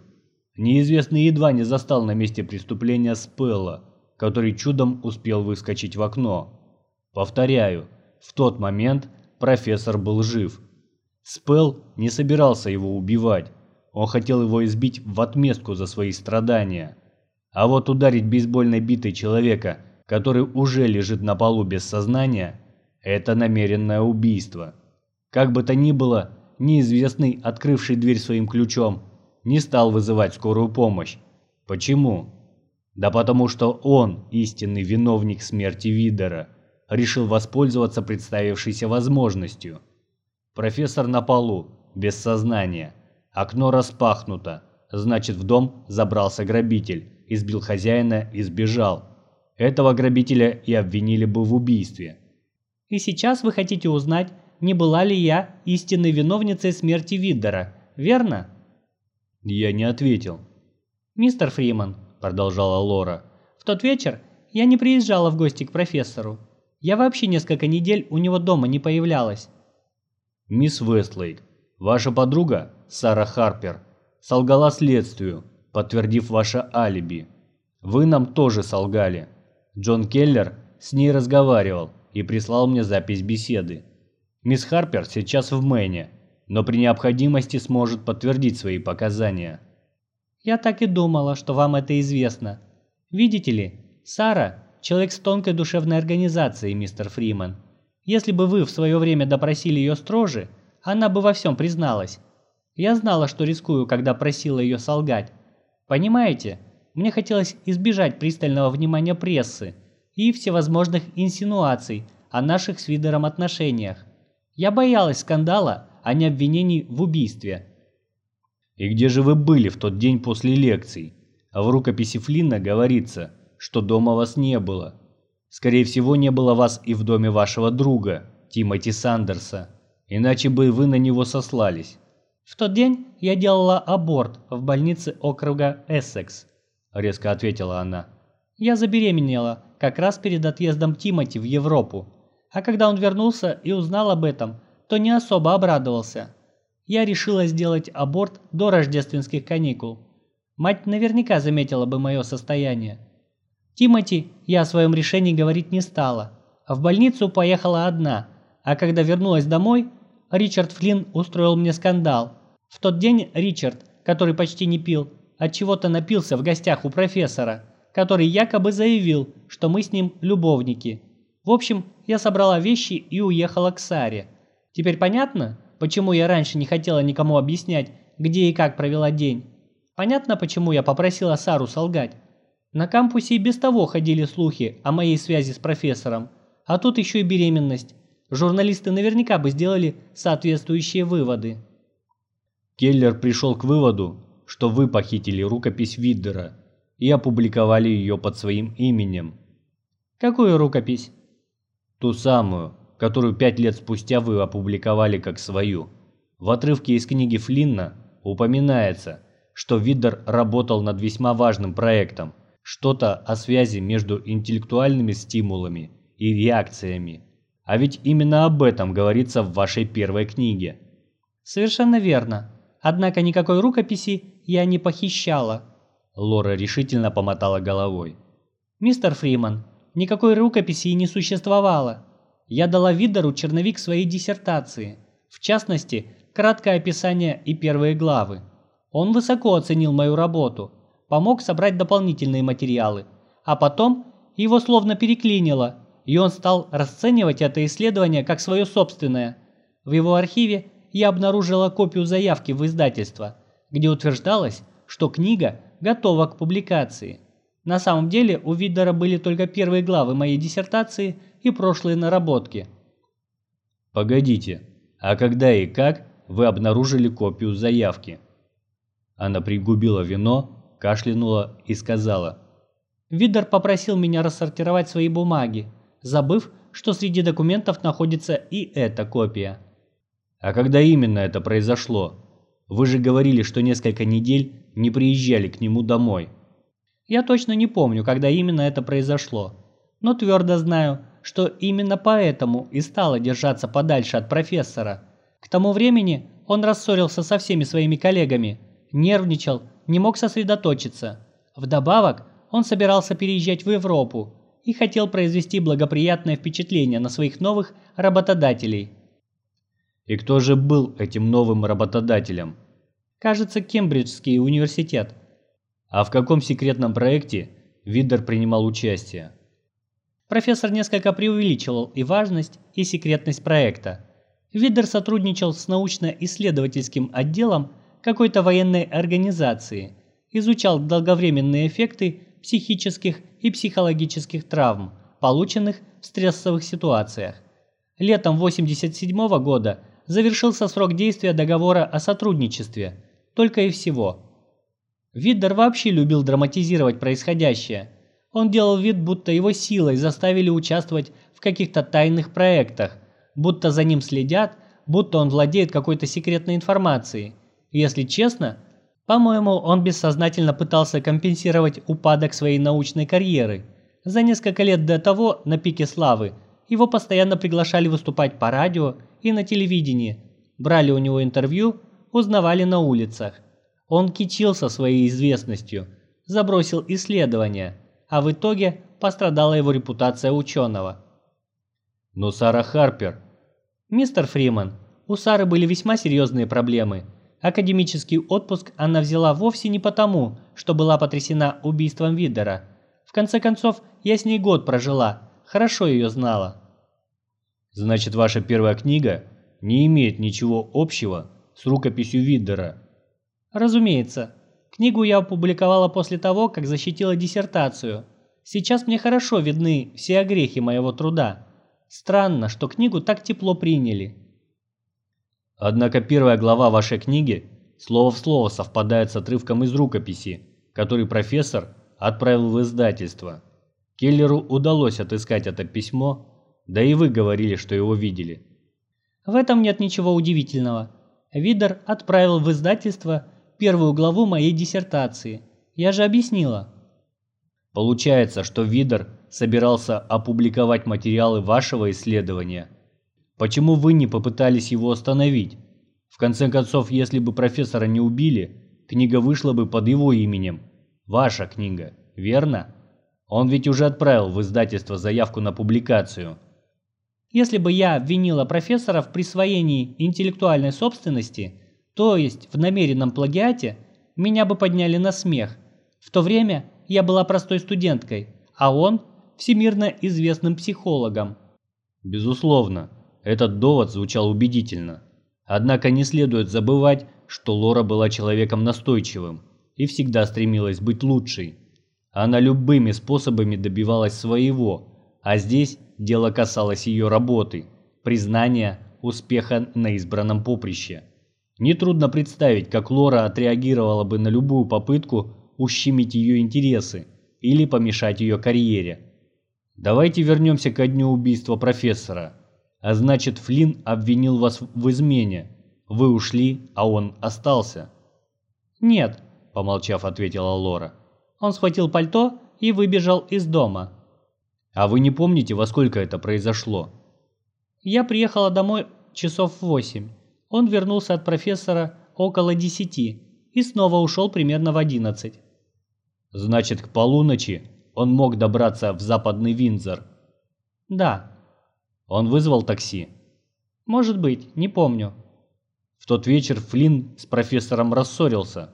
Неизвестный едва не застал на месте преступления Спелла, который чудом успел выскочить в окно. Повторяю, в тот момент профессор был жив. Спелл не собирался его убивать, он хотел его избить в отместку за свои страдания. А вот ударить бейсбольной битой человека, который уже лежит на полу без сознания, это намеренное убийство. Как бы то ни было, неизвестный, открывший дверь своим ключом, не стал вызывать скорую помощь. Почему? Да потому что он, истинный виновник смерти Видера, решил воспользоваться представившейся возможностью. Профессор на полу, без сознания. Окно распахнуто, значит в дом забрался грабитель, избил хозяина и сбежал. Этого грабителя и обвинили бы в убийстве. И сейчас вы хотите узнать, не была ли я истинной виновницей смерти Виддера, верно? Я не ответил. «Мистер Фриман», — продолжала Лора, — «в тот вечер я не приезжала в гости к профессору. Я вообще несколько недель у него дома не появлялась». «Мисс Вестлейк, ваша подруга, Сара Харпер, солгала следствию, подтвердив ваше алиби. Вы нам тоже солгали. Джон Келлер с ней разговаривал и прислал мне запись беседы. Мисс Харпер сейчас в Мэне, но при необходимости сможет подтвердить свои показания. Я так и думала, что вам это известно. Видите ли, Сара – человек с тонкой душевной организацией, мистер Фриман. Если бы вы в свое время допросили ее строже, она бы во всем призналась. Я знала, что рискую, когда просила ее солгать. Понимаете, мне хотелось избежать пристального внимания прессы и всевозможных инсинуаций о наших с Видером отношениях. Я боялась скандала, а не обвинений в убийстве. «И где же вы были в тот день после лекций? А в рукописи Флинна говорится, что дома вас не было. Скорее всего, не было вас и в доме вашего друга, Тимоти Сандерса, иначе бы вы на него сослались». «В тот день я делала аборт в больнице округа Эссекс», – резко ответила она. «Я забеременела как раз перед отъездом Тимоти в Европу. А когда он вернулся и узнал об этом, то не особо обрадовался. Я решила сделать аборт до рождественских каникул. Мать наверняка заметила бы мое состояние. Тимоти я о своем решении говорить не стала, в больницу поехала одна, а когда вернулась домой, Ричард Флинн устроил мне скандал. В тот день Ричард, который почти не пил, от чего-то напился в гостях у профессора, который якобы заявил, что мы с ним любовники. В общем, я собрала вещи и уехала к Саре. Теперь понятно, почему я раньше не хотела никому объяснять, где и как провела день? Понятно, почему я попросила Сару солгать? На кампусе и без того ходили слухи о моей связи с профессором, а тут еще и беременность. Журналисты наверняка бы сделали соответствующие выводы. Келлер пришел к выводу, что вы похитили рукопись Виддера и опубликовали ее под своим именем. Какую рукопись? Ту самую, которую пять лет спустя вы опубликовали как свою. В отрывке из книги Флинна упоминается, что Виддер работал над весьма важным проектом, что-то о связи между интеллектуальными стимулами и реакциями. А ведь именно об этом говорится в вашей первой книге. Совершенно верно. Однако никакой рукописи я не похищала. Лора решительно помотала головой. Мистер Фриман, никакой рукописи и не существовало. Я дала Виддеру черновик своей диссертации, в частности, краткое описание и первые главы. Он высоко оценил мою работу, помог собрать дополнительные материалы, а потом его словно переклинило, и он стал расценивать это исследование как свое собственное. В его архиве я обнаружила копию заявки в издательство, где утверждалось, что книга готова к публикации. На самом деле у Виддера были только первые главы моей диссертации и прошлые наработки. Погодите, а когда и как вы обнаружили копию заявки? Она пригубила вино, кашлянула и сказала. Виддер попросил меня рассортировать свои бумаги, забыв, что среди документов находится и эта копия. А когда именно это произошло? Вы же говорили, что несколько недель не приезжали к нему домой. Я точно не помню, когда именно это произошло, но твердо знаю, что именно поэтому и стала держаться подальше от профессора. К тому времени он рассорился со всеми своими коллегами, нервничал, не мог сосредоточиться. Вдобавок, он собирался переезжать в Европу и хотел произвести благоприятное впечатление на своих новых работодателей. И кто же был этим новым работодателем? Кажется, Кембриджский университет. А в каком секретном проекте Виддер принимал участие? Профессор несколько преувеличивал и важность, и секретность проекта. Виддер сотрудничал с научно-исследовательским отделом какой-то военной организации, изучал долговременные эффекты психических и психологических травм, полученных в стрессовых ситуациях. Летом 1987 года завершился срок действия договора о сотрудничестве, только и всего – Виддер вообще любил драматизировать происходящее. Он делал вид, будто его силой заставили участвовать в каких-то тайных проектах, будто за ним следят, будто он владеет какой-то секретной информацией. Если честно, по-моему, он бессознательно пытался компенсировать упадок своей научной карьеры. За несколько лет до того, на пике славы, его постоянно приглашали выступать по радио и на телевидении, брали у него интервью, узнавали на улицах. Он кичился своей известностью, забросил исследования, а в итоге пострадала его репутация ученого. Но Сара Харпер... Мистер Фриман, у Сары были весьма серьезные проблемы. Академический отпуск она взяла вовсе не потому, что была потрясена убийством Видера. В конце концов, я с ней год прожила, хорошо ее знала. Значит, ваша первая книга не имеет ничего общего с рукописью Виддера? Разумеется. Книгу я опубликовала после того, как защитила диссертацию. Сейчас мне хорошо видны все огрехи моего труда. Странно, что книгу так тепло приняли. Однако первая глава вашей книги слово в слово совпадает с отрывком из рукописи, который профессор отправил в издательство. Келлеру удалось отыскать это письмо, да и вы говорили, что его видели. В этом нет ничего удивительного. Видер отправил в издательство первую главу моей диссертации. Я же объяснила. Получается, что Видер собирался опубликовать материалы вашего исследования. Почему вы не попытались его остановить? В конце концов, если бы профессора не убили, книга вышла бы под его именем. Ваша книга, верно? Он ведь уже отправил в издательство заявку на публикацию. Если бы я обвинила профессора в присвоении интеллектуальной собственности, то есть в намеренном плагиате, меня бы подняли на смех. В то время я была простой студенткой, а он – всемирно известным психологом. Безусловно, этот довод звучал убедительно. Однако не следует забывать, что Лора была человеком настойчивым и всегда стремилась быть лучшей. Она любыми способами добивалась своего, а здесь дело касалось ее работы, признания, успеха на избранном поприще. Нетрудно представить, как Лора отреагировала бы на любую попытку ущемить ее интересы или помешать ее карьере. Давайте вернемся ко дню убийства профессора. А значит, Флинн обвинил вас в измене. Вы ушли, а он остался. Нет, помолчав, ответила Лора. Он схватил пальто и выбежал из дома. А вы не помните, во сколько это произошло? Я приехала домой часов в восемь. Он вернулся от профессора около десяти и снова ушел примерно в одиннадцать. Значит, к полуночи он мог добраться в западный Винзор? Да. Он вызвал такси? Может быть, не помню. В тот вечер Флинн с профессором рассорился?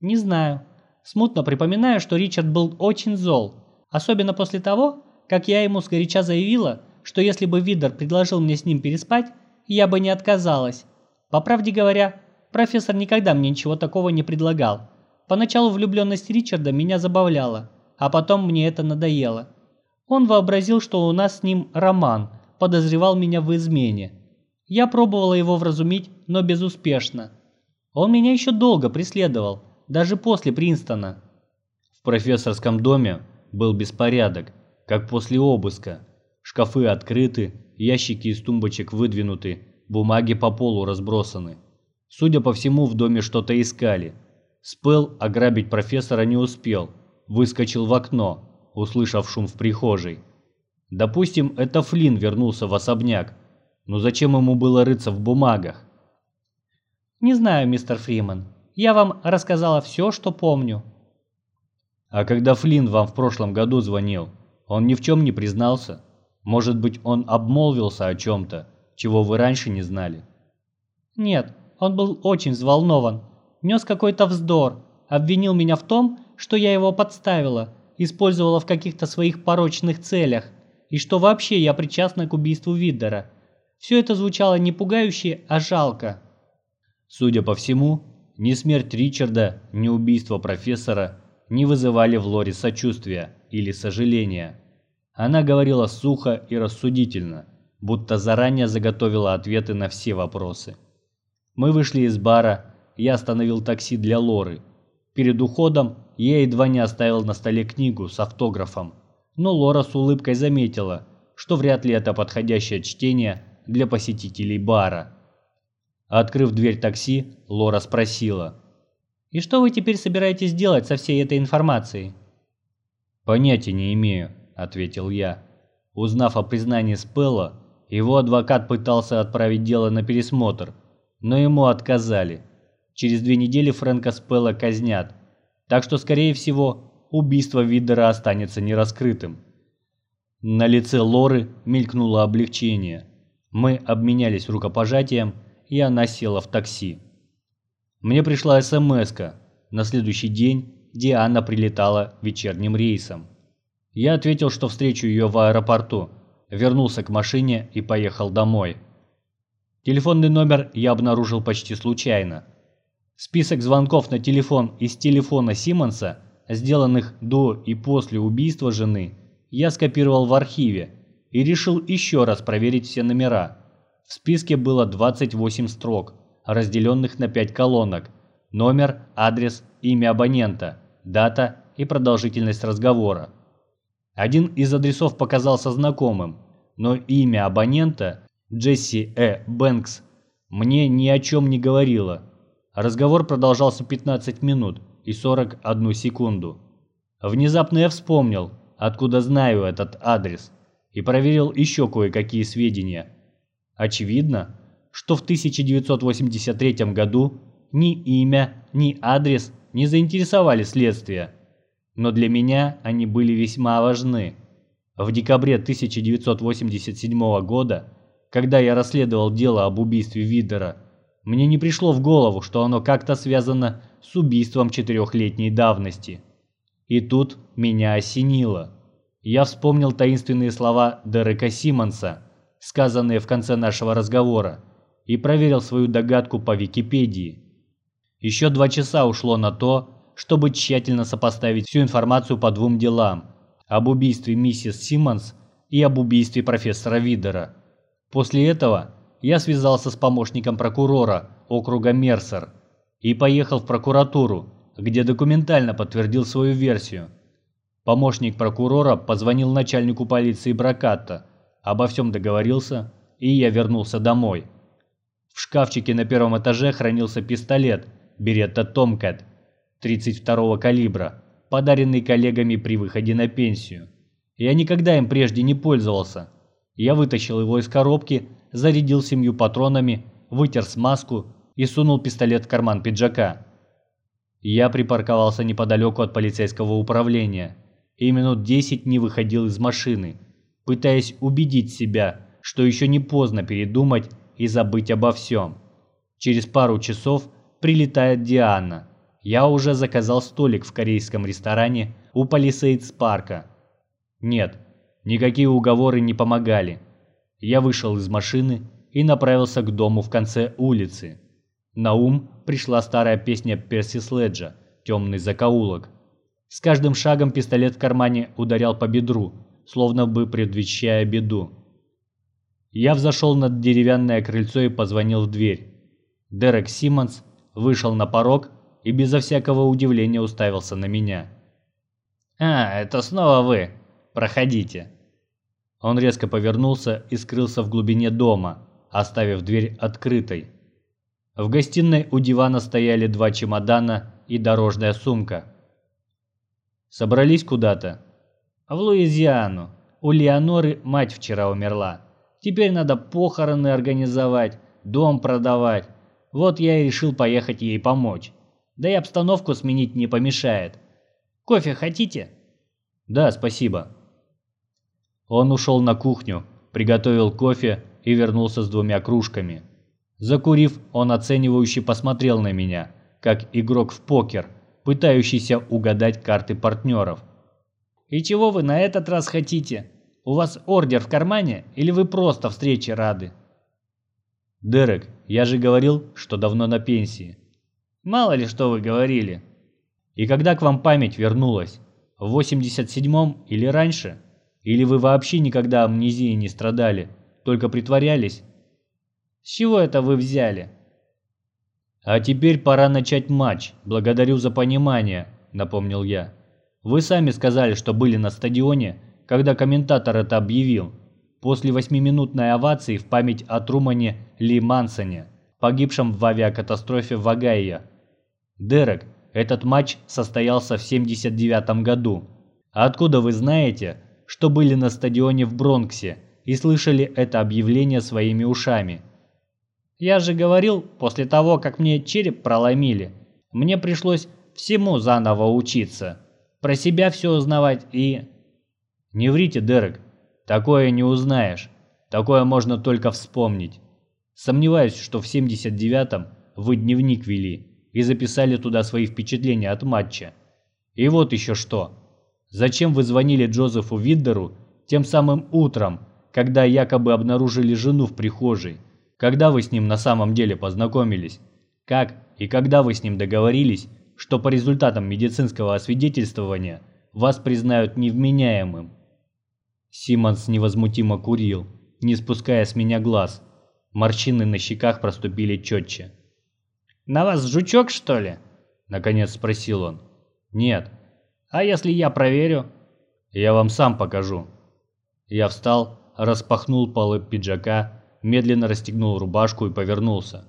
Не знаю. Смутно припоминаю, что Ричард был очень зол, особенно после того, как я ему сгоряча заявила, что если бы Видер предложил мне с ним переспать, я бы не отказалась. По правде говоря, профессор никогда мне ничего такого не предлагал, Поначалу влюбленность Ричарда меня забавляла, а потом мне это надоело. Он вообразил, что у нас с ним роман, подозревал меня в измене. Я пробовала его вразумить, но безуспешно. Он меня еще долго преследовал, даже после Принстона. В профессорском доме был беспорядок, как после обыска. Шкафы открыты, ящики из тумбочек выдвинуты, бумаги по полу разбросаны. Судя по всему, в доме что-то искали – Спел ограбить профессора не успел, выскочил в окно, услышав шум в прихожей. Допустим, это Флинн вернулся в особняк, но зачем ему было рыться в бумагах? Не знаю, мистер Фриман. Я вам рассказала все, что помню. А когда Флинн вам в прошлом году звонил, он ни в чем не признался? Может быть, он обмолвился о чем-то, чего вы раньше не знали? Нет, он был очень взволнован нес какой-то вздор, обвинил меня в том, что я его подставила, использовала в каких-то своих порочных целях, и что вообще я причастна к убийству Виддера. Все это звучало не пугающе, а жалко. Судя по всему, ни смерть Ричарда, ни убийство профессора не вызывали в Лоре сочувствия или сожаления. Она говорила сухо и рассудительно, будто заранее заготовила ответы на все вопросы. Мы вышли из бара я остановил такси для Лоры. Перед уходом я едва не оставил на столе книгу с автографом, но Лора с улыбкой заметила, что вряд ли это подходящее чтение для посетителей бара. Открыв дверь такси, Лора спросила. «И что вы теперь собираетесь делать со всей этой информацией?» «Понятия не имею», — ответил я. Узнав о признании Спелла, его адвокат пытался отправить дело на пересмотр, но ему отказали. Через две недели Фрэнка Спелла казнят, так что, скорее всего, убийство Видера останется нераскрытым. На лице Лоры мелькнуло облегчение. Мы обменялись рукопожатием, и она села в такси. Мне пришла смс -ка. На следующий день Диана прилетала вечерним рейсом. Я ответил, что встречу ее в аэропорту, вернулся к машине и поехал домой. Телефонный номер я обнаружил почти случайно. Список звонков на телефон из телефона Симмонса, сделанных до и после убийства жены, я скопировал в архиве и решил еще раз проверить все номера. В списке было 28 строк, разделенных на 5 колонок. Номер, адрес, имя абонента, дата и продолжительность разговора. Один из адресов показался знакомым, но имя абонента Джесси Э. Бэнкс мне ни о чем не говорило. Разговор продолжался 15 минут и 41 секунду. Внезапно я вспомнил, откуда знаю этот адрес, и проверил еще кое-какие сведения. Очевидно, что в 1983 году ни имя, ни адрес не заинтересовали следствие, но для меня они были весьма важны. В декабре 1987 года, когда я расследовал дело об убийстве Видера, мне не пришло в голову, что оно как-то связано с убийством четырехлетней давности. И тут меня осенило. Я вспомнил таинственные слова Дерека Симмонса, сказанные в конце нашего разговора, и проверил свою догадку по Википедии. Еще два часа ушло на то, чтобы тщательно сопоставить всю информацию по двум делам – об убийстве миссис Симмонс и об убийстве профессора Видера. После этого я связался с помощником прокурора округа Мерсер и поехал в прокуратуру, где документально подтвердил свою версию. Помощник прокурора позвонил начальнику полиции Бракатта, обо всем договорился, и я вернулся домой. В шкафчике на первом этаже хранился пистолет Беретта Томкат 32-го калибра, подаренный коллегами при выходе на пенсию. Я никогда им прежде не пользовался. Я вытащил его из коробки, зарядил семью патронами, вытер смазку и сунул пистолет в карман пиджака. Я припарковался неподалеку от полицейского управления и минут десять не выходил из машины, пытаясь убедить себя, что еще не поздно передумать и забыть обо всем. Через пару часов прилетает Диана. Я уже заказал столик в корейском ресторане у Палисейдс парка. Нет, никакие уговоры не помогали. Я вышел из машины и направился к дому в конце улицы. На ум пришла старая песня Перси Следжа «Темный закоулок». С каждым шагом пистолет в кармане ударял по бедру, словно бы предвещая беду. Я взошел на деревянное крыльцо и позвонил в дверь. Дерек Симмонс вышел на порог и безо всякого удивления уставился на меня. «А, это снова вы. Проходите». Он резко повернулся и скрылся в глубине дома, оставив дверь открытой. В гостиной у дивана стояли два чемодана и дорожная сумка. Собрались куда-то? В Луизиану. У Леоноры мать вчера умерла. Теперь надо похороны организовать, дом продавать. Вот я и решил поехать ей помочь. Да и обстановку сменить не помешает. Кофе хотите? Да, спасибо. Он ушел на кухню, приготовил кофе и вернулся с двумя кружками. Закурив, он оценивающе посмотрел на меня, как игрок в покер, пытающийся угадать карты партнеров. «И чего вы на этот раз хотите? У вас ордер в кармане или вы просто встрече рады?» «Дерек, я же говорил, что давно на пенсии». «Мало ли что вы говорили». «И когда к вам память вернулась? В 87-м или раньше? Или вы вообще никогда амнезией не страдали, только притворялись?» С чего это вы взяли? А теперь пора начать матч. Благодарю за понимание, напомнил я. Вы сами сказали, что были на стадионе, когда комментатор это объявил. После восьмиминутной овации в память о Трумане Ли Мансоне, погибшем в авиакатастрофе в Огайо. Дерек, этот матч состоялся в 79 году. А откуда вы знаете, что были на стадионе в Бронксе и слышали это объявление своими ушами? Я же говорил, после того, как мне череп проломили, мне пришлось всему заново учиться, про себя все узнавать и... Не врите, Дерек, такое не узнаешь, такое можно только вспомнить. Сомневаюсь, что в 79-м вы дневник вели и записали туда свои впечатления от матча. И вот еще что. Зачем вы звонили Джозефу Виддеру тем самым утром, когда якобы обнаружили жену в прихожей? Когда вы с ним на самом деле познакомились? Как и когда вы с ним договорились, что по результатам медицинского освидетельствования вас признают невменяемым? Симмонс невозмутимо курил, не спуская с меня глаз. Морщины на щеках проступили четче. «На вас жучок, что ли?» – наконец спросил он. «Нет». «А если я проверю?» «Я вам сам покажу». Я встал, распахнул полы пиджака, медленно расстегнул рубашку и повернулся.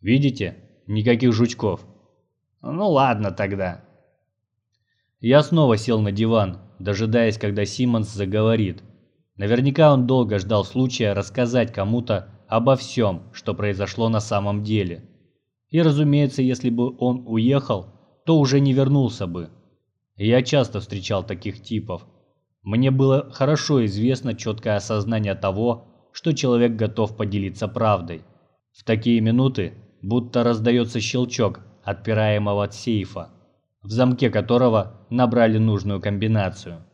«Видите? Никаких жучков». «Ну ладно тогда». Я снова сел на диван, дожидаясь, когда Симмонс заговорит. Наверняка он долго ждал случая рассказать кому-то обо всем, что произошло на самом деле. И разумеется, если бы он уехал, то уже не вернулся бы. Я часто встречал таких типов. Мне было хорошо известно четкое осознание того, что человек готов поделиться правдой. В такие минуты будто раздается щелчок отпираемого от сейфа в замке которого набрали нужную комбинацию.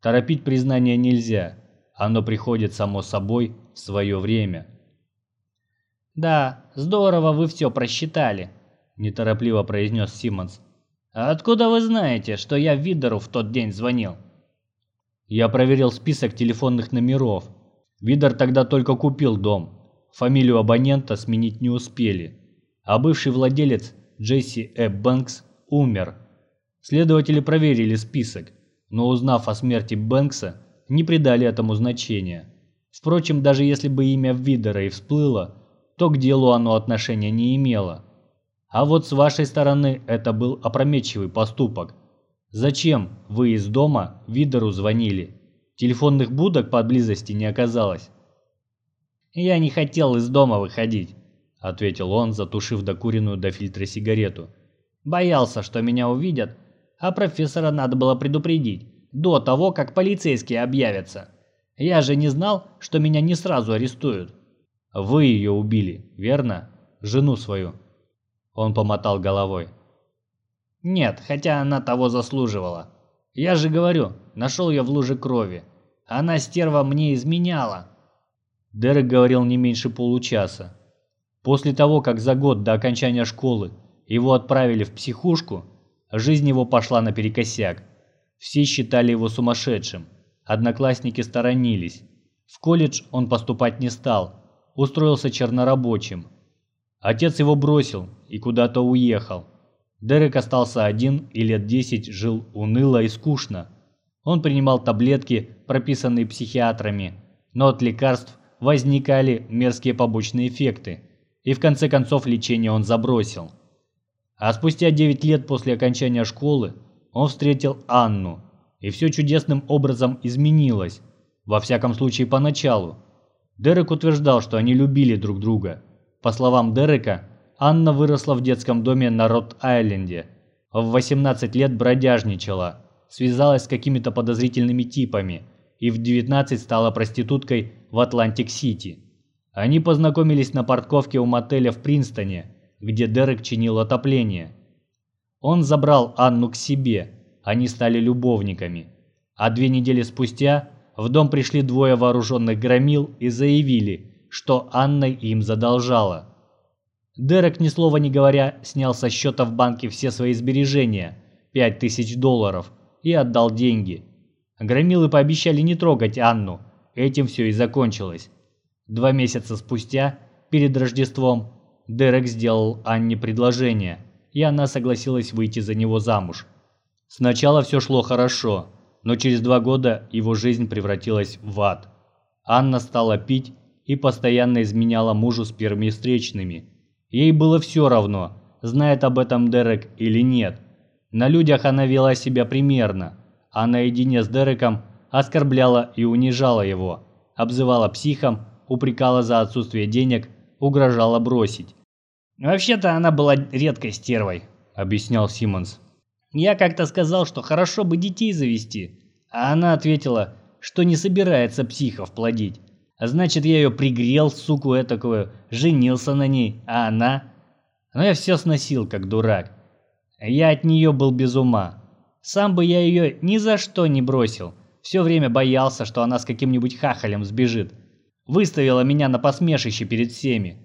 Торопить признание нельзя, оно приходит само собой в свое время. «Да, здорово вы все просчитали», – неторопливо произнес Симмонс. «А откуда вы знаете, что я Видеру в тот день звонил?» Я проверил список телефонных номеров. Видер тогда только купил дом. Фамилию абонента сменить не успели. А бывший владелец Джесси Э. Бэнкс умер. Следователи проверили список, но узнав о смерти Бэнкса, не придали этому значения. Впрочем, даже если бы имя Видера и всплыло, то к делу оно отношения не имело. А вот с вашей стороны это был опрометчивый поступок. Зачем вы из дома Видеру звонили? Телефонных будок поблизости не оказалось. «Я не хотел из дома выходить», — ответил он, затушив докуренную до фильтра сигарету. Боялся, что меня увидят, а профессора надо было предупредить, до того, как полицейские объявятся. Я же не знал, что меня не сразу арестуют. Вы ее убили, верно? Жену свою. Он помотал головой. Нет, хотя она того заслуживала. Я же говорю, нашел ее в луже крови. Она, стерва, мне изменяла. Дерек говорил не меньше получаса. После того, как за год до окончания школы его отправили в психушку, жизнь его пошла наперекосяк. Все считали его сумасшедшим, одноклассники сторонились. В колледж он поступать не стал, устроился чернорабочим. Отец его бросил и куда-то уехал. Дерек остался один и лет десять жил уныло и скучно. Он принимал таблетки, прописанные психиатрами, но от лекарств возникали мерзкие побочные эффекты, и в конце концов лечение он забросил. А спустя 9 лет после окончания школы он встретил Анну, и все чудесным образом изменилось, во всяком случае поначалу. Дерек утверждал, что они любили друг друга. По словам Дерека, Анна выросла в детском доме на Рот-Айленде, в 18 лет бродяжничала, связалась с какими-то подозрительными типами и в 19 стала проституткой в Атлантик-Сити. Они познакомились на парковке у мотеля в Принстоне – где Дерек чинил отопление. Он забрал Анну к себе, они стали любовниками. А две недели спустя в дом пришли двое вооруженных громил и заявили, что Анна им задолжала. Дерек, ни слова не говоря, снял со счета в банке все свои сбережения, 5000 долларов, и отдал деньги. Громилы пообещали не трогать Анну, этим все и закончилось. Два месяца спустя, перед Рождеством, Дерек сделал Анне предложение, и она согласилась выйти за него замуж. Сначала все шло хорошо, но через два года его жизнь превратилась в ад. Анна стала пить и постоянно изменяла мужу с первыми встречными. Ей было все равно, знает об этом Дерек или нет. На людях она вела себя примерно, а наедине с Дереком оскорбляла и унижала его, обзывала психом, упрекала за отсутствие денег угрожала бросить. «Вообще-то она была редкой стервой», — объяснял Симмонс. «Я как-то сказал, что хорошо бы детей завести, а она ответила, что не собирается психов плодить. А значит, я ее пригрел, суку этакую, женился на ней, а она... Но я все сносил, как дурак. Я от нее был без ума. Сам бы я ее ни за что не бросил. Все время боялся, что она с каким-нибудь хахалем сбежит. Выставила меня на посмешище перед всеми.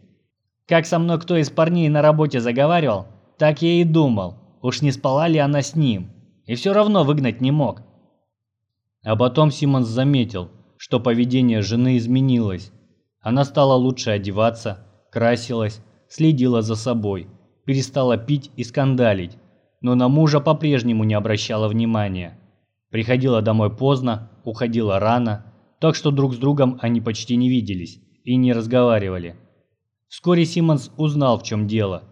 Как со мной кто из парней на работе заговаривал, так я и думал, уж не спала ли она с ним. И все равно выгнать не мог. А потом Симмонс заметил, что поведение жены изменилось. Она стала лучше одеваться, красилась, следила за собой, перестала пить и скандалить, но на мужа по-прежнему не обращала внимания. Приходила домой поздно, уходила рано, так что друг с другом они почти не виделись и не разговаривали. Вскоре Симмонс узнал, в чем дело.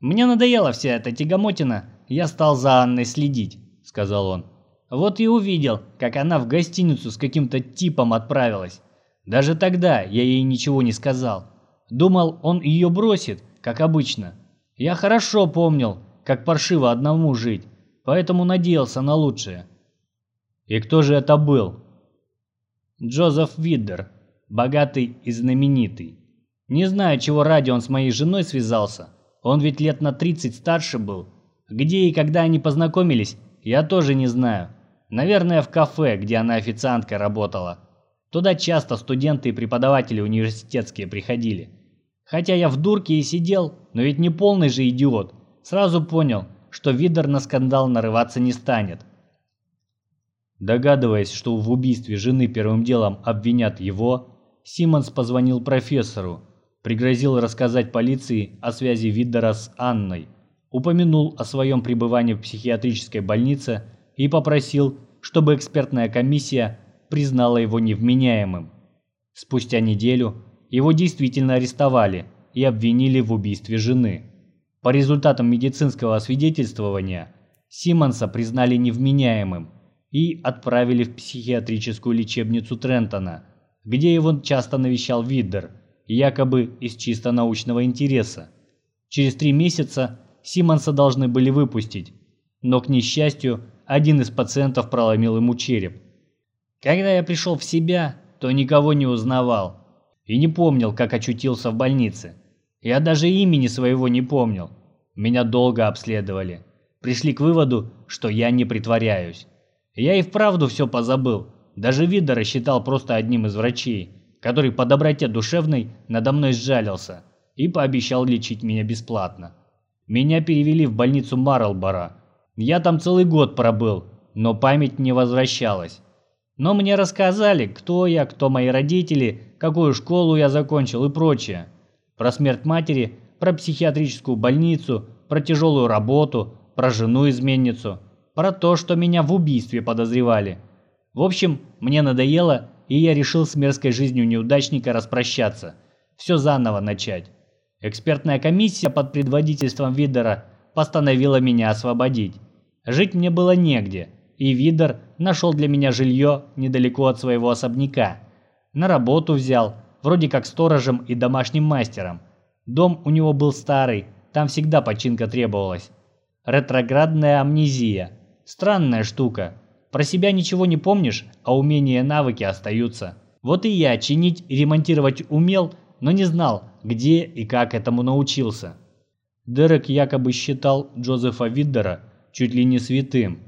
«Мне надоела вся эта тягомотина, я стал за Анной следить», — сказал он. «Вот и увидел, как она в гостиницу с каким-то типом отправилась. Даже тогда я ей ничего не сказал. Думал, он ее бросит, как обычно. Я хорошо помнил, как паршиво одному жить, поэтому надеялся на лучшее. И кто же это был? Джозеф Виддер, богатый и знаменитый. Не знаю, чего ради он с моей женой связался. Он ведь лет на 30 старше был. Где и когда они познакомились, я тоже не знаю. Наверное, в кафе, где она официанткой работала. Туда часто студенты и преподаватели университетские приходили. Хотя я в дурке и сидел, но ведь не полный же идиот. Сразу понял, что Видер на скандал нарываться не станет. Догадываясь, что в убийстве жены первым делом обвинят его, Симмонс позвонил профессору, пригрозил рассказать полиции о связи Виддера с Анной, упомянул о своем пребывании в психиатрической больнице и попросил, чтобы экспертная комиссия признала его невменяемым. Спустя неделю его действительно арестовали и обвинили в убийстве жены. По результатам медицинского освидетельствования Симмонса признали невменяемым и отправили в психиатрическую лечебницу Трентона, где его часто навещал Виддер, якобы из чисто научного интереса. Через три месяца Симмонса должны были выпустить, но, к несчастью, один из пациентов проломил ему череп. Когда я пришел в себя, то никого не узнавал и не помнил, как очутился в больнице. Я даже имени своего не помнил. Меня долго обследовали. Пришли к выводу, что я не притворяюсь. Я и вправду все позабыл. Даже вида рассчитал просто одним из врачей, который по доброте душевной надо мной сжалился и пообещал лечить меня бесплатно. Меня перевели в больницу Марлбора. Я там целый год пробыл, но память не возвращалась. Но мне рассказали, кто я, кто мои родители, какую школу я закончил и прочее. Про смерть матери, про психиатрическую больницу, про тяжелую работу, про жену-изменницу, про то, что меня в убийстве подозревали. В общем, мне надоело, и я решил с мерзкой жизнью неудачника распрощаться. Все заново начать. Экспертная комиссия под предводительством Видера постановила меня освободить. Жить мне было негде, и Видер нашел для меня жилье недалеко от своего особняка. На работу взял, вроде как сторожем и домашним мастером. Дом у него был старый, там всегда починка требовалась. Ретроградная амнезия. Странная штука. Про себя ничего не помнишь, а умения и навыки остаются. Вот и я чинить и ремонтировать умел, но не знал, где и как этому научился. Дерек якобы считал Джозефа Виддера чуть ли не святым.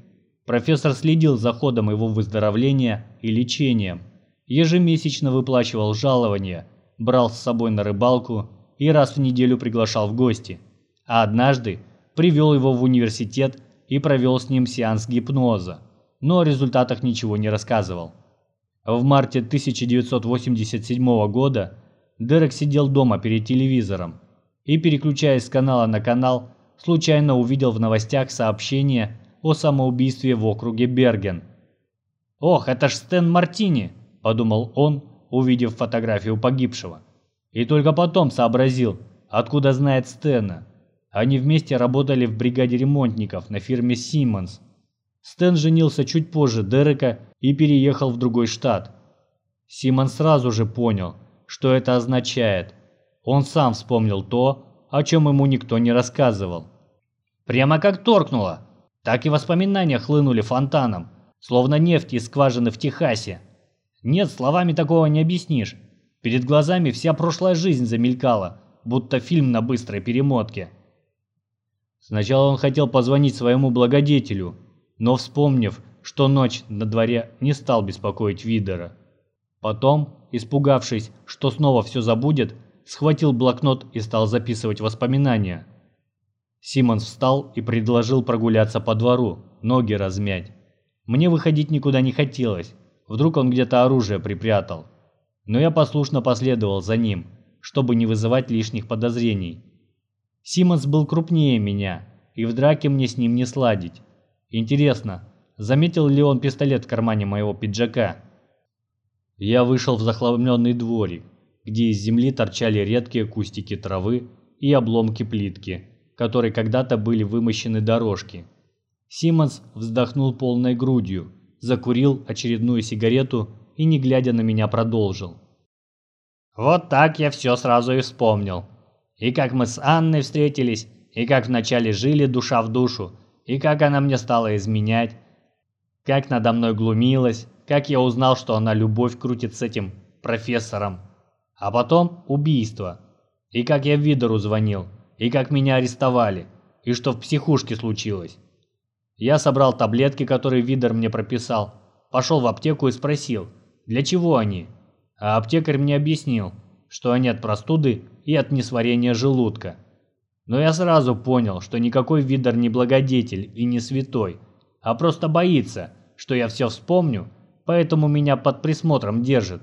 Профессор следил за ходом его выздоровления и лечением, ежемесячно выплачивал жалования, брал с собой на рыбалку и раз в неделю приглашал в гости. А однажды привел его в университет и провел с ним сеанс гипноза, но о результатах ничего не рассказывал. В марте 1987 года Дерек сидел дома перед телевизором и, переключаясь с канала на канал, случайно увидел в новостях сообщение о самоубийстве в округе Берген. «Ох, это ж Стэн Мартини!» – подумал он, увидев фотографию погибшего. И только потом сообразил, откуда знает Стэна. Они вместе работали в бригаде ремонтников на фирме Siemens. Стэн женился чуть позже Дерека и переехал в другой штат. Симон сразу же понял, что это означает. Он сам вспомнил то, о чем ему никто не рассказывал. Прямо как торкнуло. Так и воспоминания хлынули фонтаном, словно нефть из скважины в Техасе. Нет, словами такого не объяснишь. Перед глазами вся прошлая жизнь замелькала, будто фильм на быстрой перемотке. Сначала он хотел позвонить своему благодетелю, но вспомнив, что ночь на дворе не стал беспокоить Видера. Потом, испугавшись, что снова все забудет, схватил блокнот и стал записывать воспоминания. Симонс встал и предложил прогуляться по двору, ноги размять. Мне выходить никуда не хотелось, вдруг он где-то оружие припрятал. Но я послушно последовал за ним, чтобы не вызывать лишних подозрений. Симонс был крупнее меня, и в драке мне с ним не сладить. Интересно, заметил ли он пистолет в кармане моего пиджака? Я вышел в захламленный дворик, где из земли торчали редкие кустики травы и обломки плитки, которые когда-то были вымощены дорожки. Симмонс вздохнул полной грудью, закурил очередную сигарету и, не глядя на меня, продолжил. «Вот так я все сразу и вспомнил. И как мы с Анной встретились, и как вначале жили душа в душу, и как она мне стала изменять, как надо мной глумилась, как я узнал, что она любовь крутит с этим профессором. А потом убийство. И как я Видору звонил, и как меня арестовали, и что в психушке случилось. Я собрал таблетки, которые Видор мне прописал, пошел в аптеку и спросил, для чего они. А аптекарь мне объяснил, что они от простуды и от несварения желудка. Но я сразу понял, что никакой Видор не благодетель и не святой, а просто боится, что я все вспомню, поэтому меня под присмотром держит.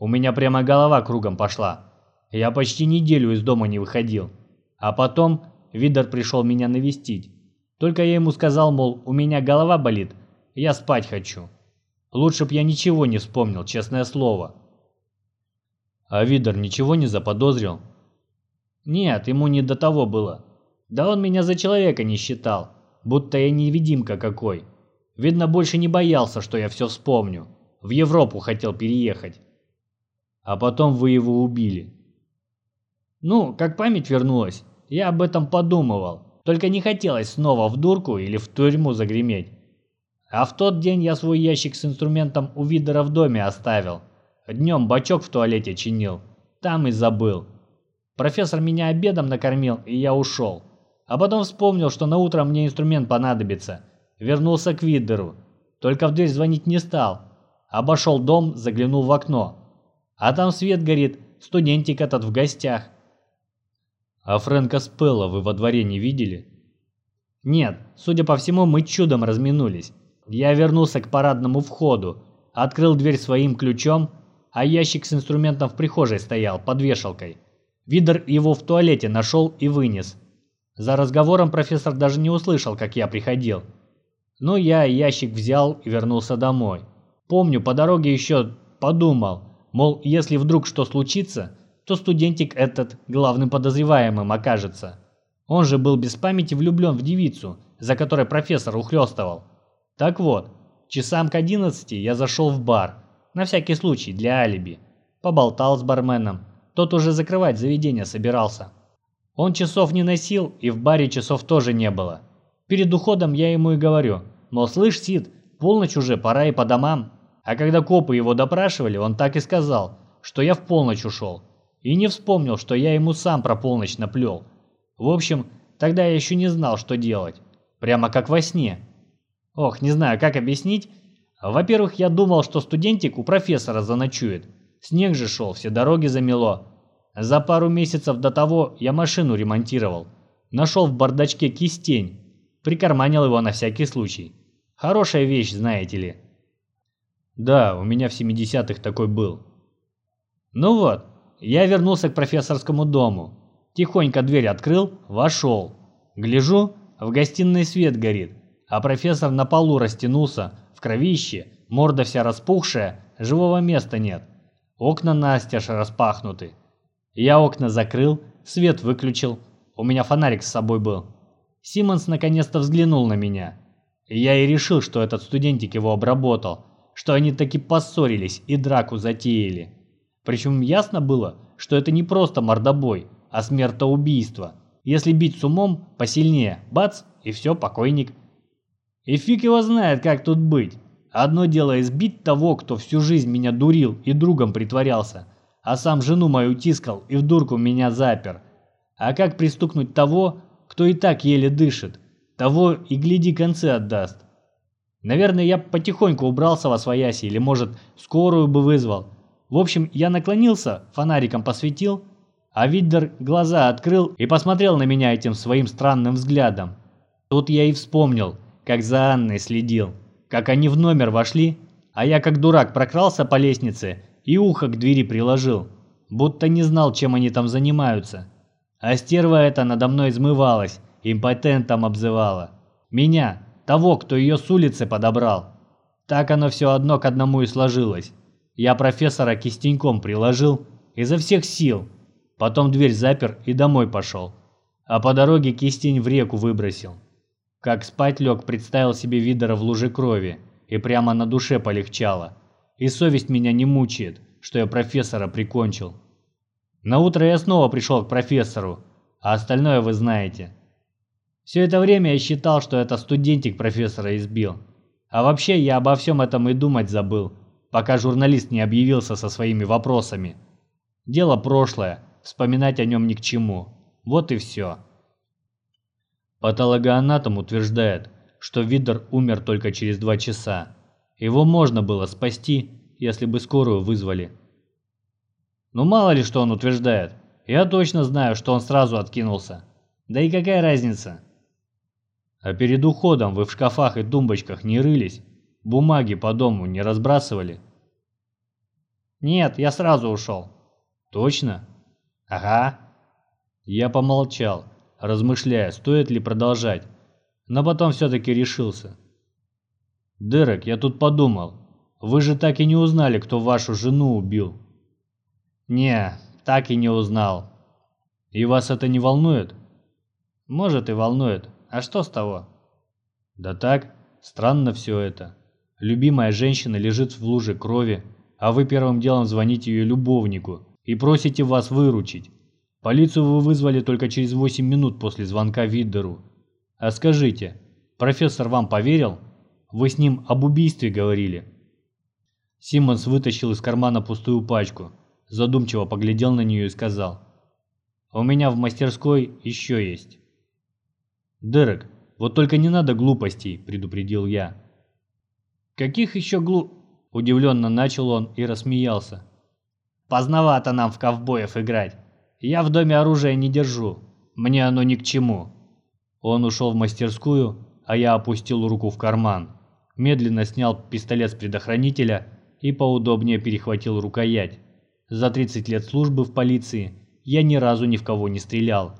У меня прямо голова кругом пошла. Я почти неделю из дома не выходил. А потом Видор пришел меня навестить. Только я ему сказал, мол, у меня голова болит, я спать хочу. Лучше б я ничего не вспомнил, честное слово. А Видор ничего не заподозрил? Нет, ему не до того было. Да он меня за человека не считал, будто я невидимка какой. Видно, больше не боялся, что я все вспомню. В Европу хотел переехать. А потом вы его убили. Ну, как память вернулась, я об этом подумывал. Только не хотелось снова в дурку или в тюрьму загреметь. А в тот день я свой ящик с инструментом у Видера в доме оставил. Днем бачок в туалете чинил. Там и забыл. Профессор меня обедом накормил, и я ушел. А потом вспомнил, что на утро мне инструмент понадобится. Вернулся к Видеру. Только в дверь звонить не стал. Обошел дом, заглянул в окно. А там свет горит, студентик этот в гостях. А Фрэнка Спелла вы во дворе не видели? Нет, судя по всему, мы чудом разминулись. Я вернулся к парадному входу, открыл дверь своим ключом, а ящик с инструментом в прихожей стоял под вешалкой. Видер его в туалете нашел и вынес. За разговором профессор даже не услышал, как я приходил. Но я ящик взял и вернулся домой. Помню, по дороге еще подумал, мол, если вдруг что случится, то студентик этот главным подозреваемым окажется. Он же был без памяти влюблен в девицу, за которой профессор ухлёстывал. Так вот, часам к 11 я зашел в бар, на всякий случай, для алиби. Поболтал с барменом, тот уже закрывать заведение собирался. Он часов не носил, и в баре часов тоже не было. Перед уходом я ему и говорю, мол, слышь, Сид, полночь уже, пора и по домам. А когда копы его допрашивали, он так и сказал, что я в полночь ушел. И не вспомнил, что я ему сам про полночь наплел. В общем, тогда я еще не знал, что делать. Прямо как во сне. Ох, не знаю, как объяснить. Во-первых, я думал, что студентик у профессора заночует. Снег же шел, все дороги замело. За пару месяцев до того я машину ремонтировал. Нашел в бардачке кистень. Прикарманил его на всякий случай. Хорошая вещь, знаете ли. Да, у меня в 70-х такой был. Ну вот, я вернулся к профессорскому дому. Тихонько дверь открыл, вошел. Гляжу, в гостиной свет горит, а профессор на полу растянулся, в кровище, морда вся распухшая, живого места нет. Окна настежь распахнуты. Я окна закрыл, свет выключил, у меня фонарик с собой был. Симмонс наконец-то взглянул на меня. Я и решил, что этот студентик его обработал, что они таки поссорились и драку затеяли. Причем ясно было, что это не просто мордобой, а смертоубийство. Если бить с умом, посильнее, бац, и все, покойник. И фиг его знает, как тут быть. Одно дело избить того, кто всю жизнь меня дурил и другом притворялся, а сам жену мою тискал и в дурку меня запер. А как пристукнуть того, кто и так еле дышит, того и гляди концы отдаст. Наверное, я потихоньку убрался во свояси или, может, скорую бы вызвал. В общем, я наклонился, фонариком посветил, а Виддер глаза открыл и посмотрел на меня этим своим странным взглядом. Тут я и вспомнил, как за Анной следил, как они в номер вошли, а я как дурак прокрался по лестнице и ухо к двери приложил, будто не знал, чем они там занимаются. А стерва эта надо мной измывалась, импотентом обзывала. Меня, того, кто ее с улицы подобрал. Так оно все одно к одному и сложилось. Я профессора кистеньком приложил изо всех сил, потом дверь запер и домой пошел. А по дороге кистень в реку выбросил. Как спать лег, представил себе Видера в луже крови, и прямо на душе полегчало. И совесть меня не мучает, что я профессора прикончил. На утро я снова пришел к профессору, а остальное вы знаете. Все это время я считал, что это студентик профессора избил. А вообще я обо всем этом и думать забыл, пока журналист не объявился со своими вопросами. Дело прошлое, вспоминать о нем ни к чему. Вот и все. Патологоанатом утверждает, что Видер умер только через два часа. Его можно было спасти, если бы скорую вызвали. Ну мало ли что он утверждает. Я точно знаю, что он сразу откинулся. Да и какая разница? А перед уходом вы в шкафах и тумбочках не рылись? Бумаги по дому не разбрасывали? Нет, я сразу ушел. Точно? Ага. Я помолчал, размышляя, стоит ли продолжать, но потом все-таки решился. Дерек, я тут подумал, вы же так и не узнали, кто вашу жену убил. Не, так и не узнал. И вас это не волнует? Может и волнует. А что с того? Да так, странно все это. Любимая женщина лежит в луже крови, а вы первым делом звоните ее любовнику и просите вас выручить. Полицию вы вызвали только через 8 минут после звонка Виддеру. А скажите, профессор вам поверил? Вы с ним об убийстве говорили? Симмонс вытащил из кармана пустую пачку, задумчиво поглядел на нее и сказал. «У меня в мастерской еще есть». «Дерек, вот только не надо глупостей», – предупредил я. «Каких еще глуп...» – удивленно начал он и рассмеялся. «Поздновато нам в ковбоев играть. Я в доме оружия не держу. Мне оно ни к чему». Он ушел в мастерскую, а я опустил руку в карман, медленно снял пистолет с предохранителя и поудобнее перехватил рукоять. За 30 лет службы в полиции я ни разу ни в кого не стрелял.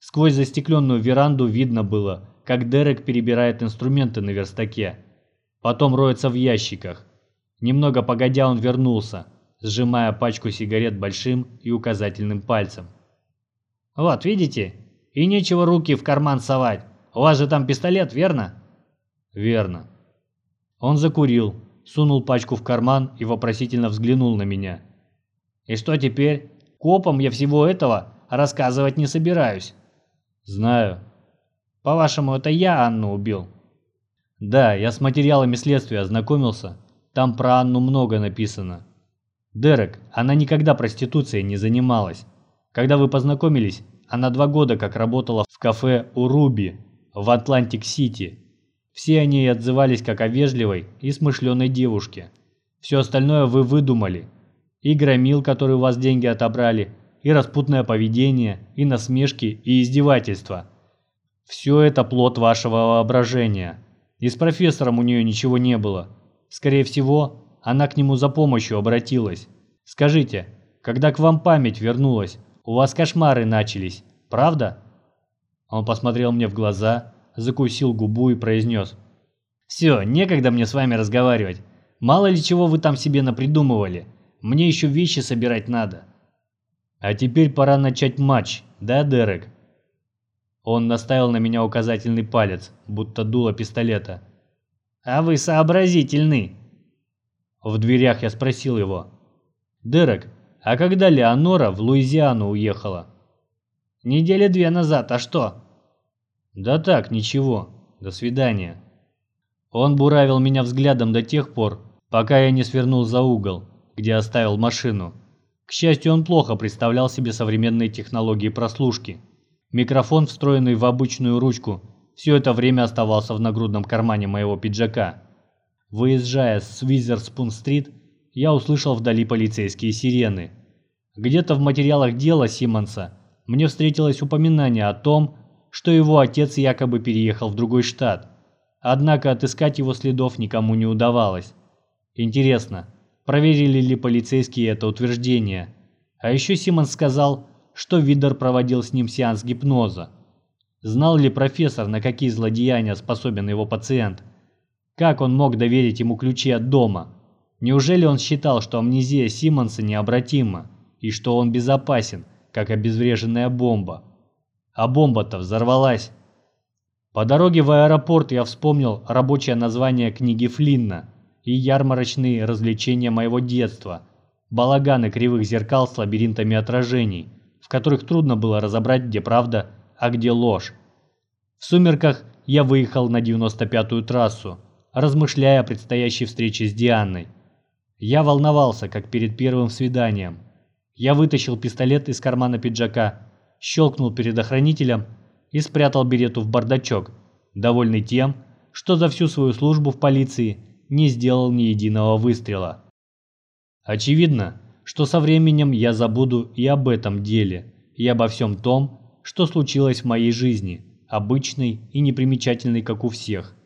Сквозь застекленную веранду видно было, как Дерек перебирает инструменты на верстаке. Потом роется в ящиках. Немного погодя он вернулся, сжимая пачку сигарет большим и указательным пальцем. «Вот, видите? И нечего руки в карман совать. У вас же там пистолет, верно?» «Верно». Он закурил, сунул пачку в карман и вопросительно взглянул на меня. «И что теперь? Копам я всего этого рассказывать не собираюсь». «Знаю». «По-вашему, это я Анну убил?» «Да, я с материалами следствия ознакомился. Там про Анну много написано». «Дерек, она никогда проституцией не занималась. Когда вы познакомились, она два года как работала в кафе у Руби в Атлантик-Сити. Все они отзывались как о вежливой и смышленой девушке. Все остальное вы выдумали. И громилы, которые у вас деньги отобрали, и распутное поведение, и насмешки, и издевательства. Все это плод вашего воображения. И с профессором у нее ничего не было. Скорее всего, она к нему за помощью обратилась. Скажите, когда к вам память вернулась, у вас кошмары начались, правда? Он посмотрел мне в глаза, закусил губу и произнес. «Все, некогда мне с вами разговаривать. Мало ли чего вы там себе напридумывали. Мне еще вещи собирать надо. А теперь пора начать матч, да, Дерек? Он наставил на меня указательный палец, будто дуло пистолета. А вы сообразительны. В дверях я спросил его. Дерек, а когда Леонора в Луизиану уехала? Недели две назад, а что? Да так, ничего. До свидания. Он буравил меня взглядом до тех пор, пока я не свернул за угол, где оставил машину. К счастью, он плохо представлял себе современные технологии прослушки. Микрофон, встроенный в обычную ручку, все это время оставался в нагрудном кармане моего пиджака. Выезжая с Визерспун-стрит, я услышал вдали полицейские сирены. Где-то в материалах дела Симмонса мне встретилось упоминание о том, что его отец якобы переехал в другой штат. Однако отыскать его следов никому не удавалось. Интересно, проверили ли полицейские это утверждение? А еще Симмонс сказал, что Видер проводил с ним сеанс гипноза. Знал ли профессор, на какие злодеяния способен его пациент? Как он мог доверить ему ключи от дома? Неужели он считал, что амнезия Симмонса необратима и что он безопасен, как обезвреженная бомба? А бомба-то взорвалась. По дороге в аэропорт я вспомнил рабочее название книги Флинна и ярмарочные развлечения моего детства, балаганы кривых зеркал с лабиринтами отражений, в которых трудно было разобрать, где правда, а где ложь. В сумерках я выехал на 95-ю трассу, размышляя о предстоящей встрече с Дианой. Я волновался, как перед первым свиданием. Я вытащил пистолет из кармана пиджака, щелкнул перед охранителем и спрятал берету в бардачок, довольный тем, что за всю свою службу в полиции не сделал ни единого выстрела. Очевидно, что со временем я забуду и об этом деле, и обо всем том, что случилось в моей жизни, обычной и непримечательной, как у всех.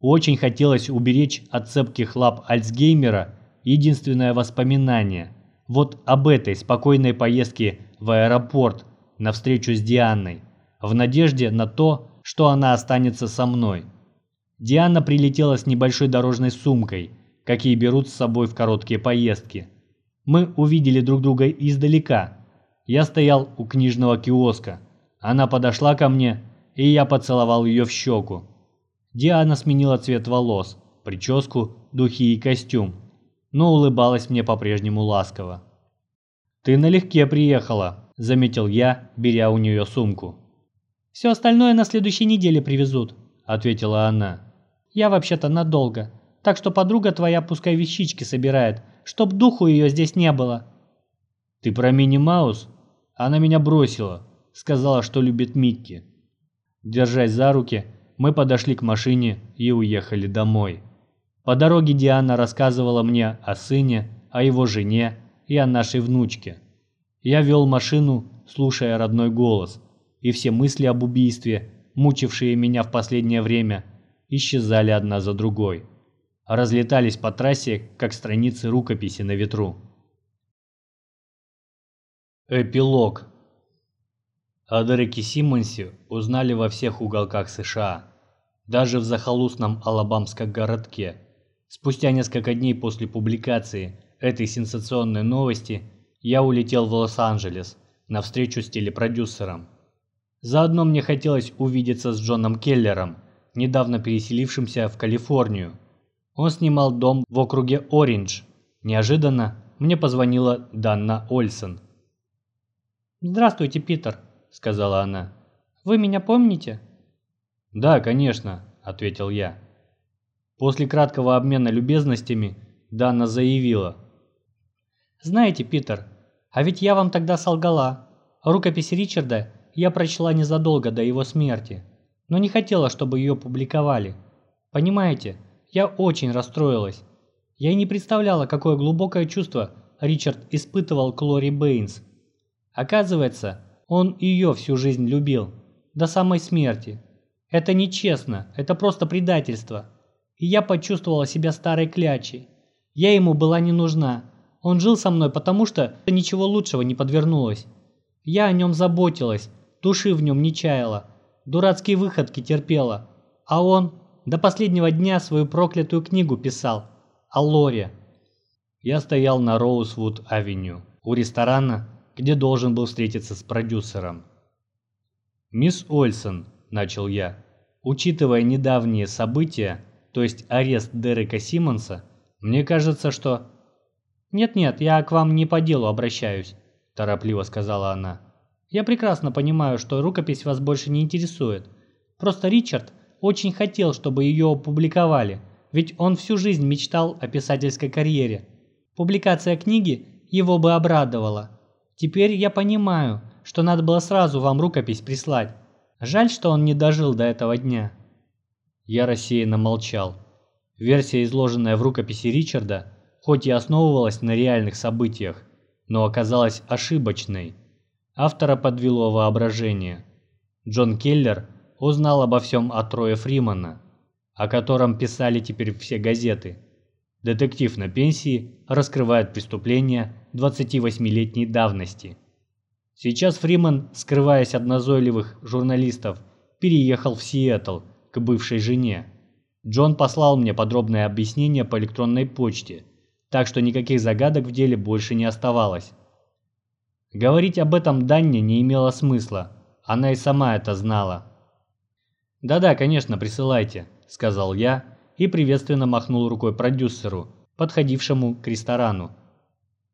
Очень хотелось уберечь от цепких лап Альцгеймера единственное воспоминание. Вот об этой спокойной поездке в аэропорт на встречу с Дианой, в надежде на то, что она останется со мной. Диана прилетела с небольшой дорожной сумкой, какие берут с собой в короткие поездки. Мы увидели друг друга издалека. Я стоял у книжного киоска, она подошла ко мне, и я поцеловал ее в щеку. Диана сменила цвет волос, прическу, духи и костюм, но улыбалась мне по-прежнему ласково. «Ты налегке приехала», – заметил я, беря у нее сумку. «Все остальное на следующей неделе привезут», – ответила она. «Я вообще-то надолго, так что подруга твоя пускай вещички собирает, чтоб духу ее здесь не было». «Ты про Мини Маус? Она меня бросила сказала, что любит Микки. Держась за руки, мы подошли к машине и уехали домой. По дороге Диана рассказывала мне о сыне, о его жене и о нашей внучке. Я вел машину, слушая родной голос, и все мысли об убийстве, мучившие меня в последнее время, исчезали одна за другой, разлетались по трассе, как страницы рукописи на ветру. Эпилог о Дереке Симмонсе узнали во всех уголках США, даже в захолустном Алабамском городке. Спустя несколько дней после публикации этой сенсационной новости я улетел в Лос-Анджелес на встречу с телепродюсером. Заодно мне хотелось увидеться с Джоном Келлером, недавно переселившимся в Калифорнию. Он снимал дом в округе Ориндж. Неожиданно мне позвонила Данна Ольсен. «Здравствуйте, Питер», сказала она. «Вы меня помните?» «Да, конечно», — ответил я. После краткого обмена любезностями Дана заявила. «Знаете, Питер, а ведь я вам тогда солгала. Рукопись Ричарда я прочла незадолго до его смерти, но не хотела, чтобы ее публиковали. Понимаете, я очень расстроилась. Я и не представляла, какое глубокое чувство Ричард испытывал к Лори Бэйнс. Оказывается, он ее всю жизнь любил, до самой смерти. Это нечестно, это просто предательство. И я почувствовала себя старой клячей. Я ему была не нужна. Он жил со мной, потому что ничего лучшего не подвернулось. Я о нем заботилась, души в нем не чаяла, дурацкие выходки терпела. А он до последнего дня свою проклятую книгу писал. О Лоре. Я стоял на Роузвуд-авеню, у ресторана, где должен был встретиться с продюсером. «Мисс Ольсон», – начал я, – «учитывая недавние события, то есть арест Дерека Симмонса, мне кажется, что...» «Нет-нет, я к вам не по делу обращаюсь», – торопливо сказала она. «Я прекрасно понимаю, что рукопись вас больше не интересует. Просто Ричард очень хотел, чтобы ее опубликовали, ведь он всю жизнь мечтал о писательской карьере. Публикация книги его бы обрадовала, Теперь я понимаю, что надо было сразу вам рукопись прислать. Жаль, что он не дожил до этого дня. Я рассеянно молчал. Версия, изложенная в рукописи Ричарда, хоть и основывалась на реальных событиях, но оказалась ошибочной. Автора подвело воображение. Джон Келлер узнал обо всем от Роя Фримана, о котором писали теперь все газеты. Детектив на пенсии раскрывает преступление 28-летней давности. Сейчас Фриман, скрываясь от назойливых журналистов, переехал в Сиэтл к бывшей жене. Джон послал мне подробное объяснение по электронной почте, так что никаких загадок в деле больше не оставалось. Говорить об этом Данне не имело смысла, она и сама это знала. «Да-да, конечно, присылайте», — сказал я и приветственно махнул рукой продюсеру, подходившему к ресторану.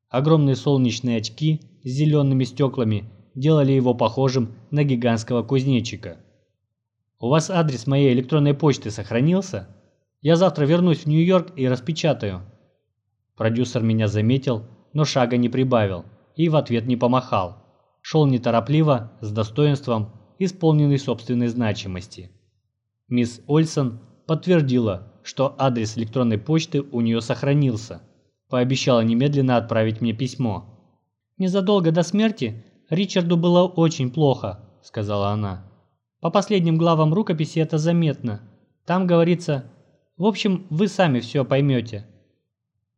Огромные солнечные очки с зелеными стеклами делали его похожим на гигантского кузнечика. «У вас адрес моей электронной почты сохранился? Я завтра вернусь в Нью-Йорк и распечатаю». Продюсер меня заметил, но шага не прибавил и в ответ не помахал. Шел неторопливо, с достоинством, исполненный собственной значимости. Мисс Ольсон подтвердила, что адрес электронной почты у нее сохранился. Пообещала немедленно отправить мне письмо. «Незадолго до смерти Ричарду было очень плохо», — сказала она. «По последним главам рукописи это заметно. Там говорится... В общем, вы сами все поймете».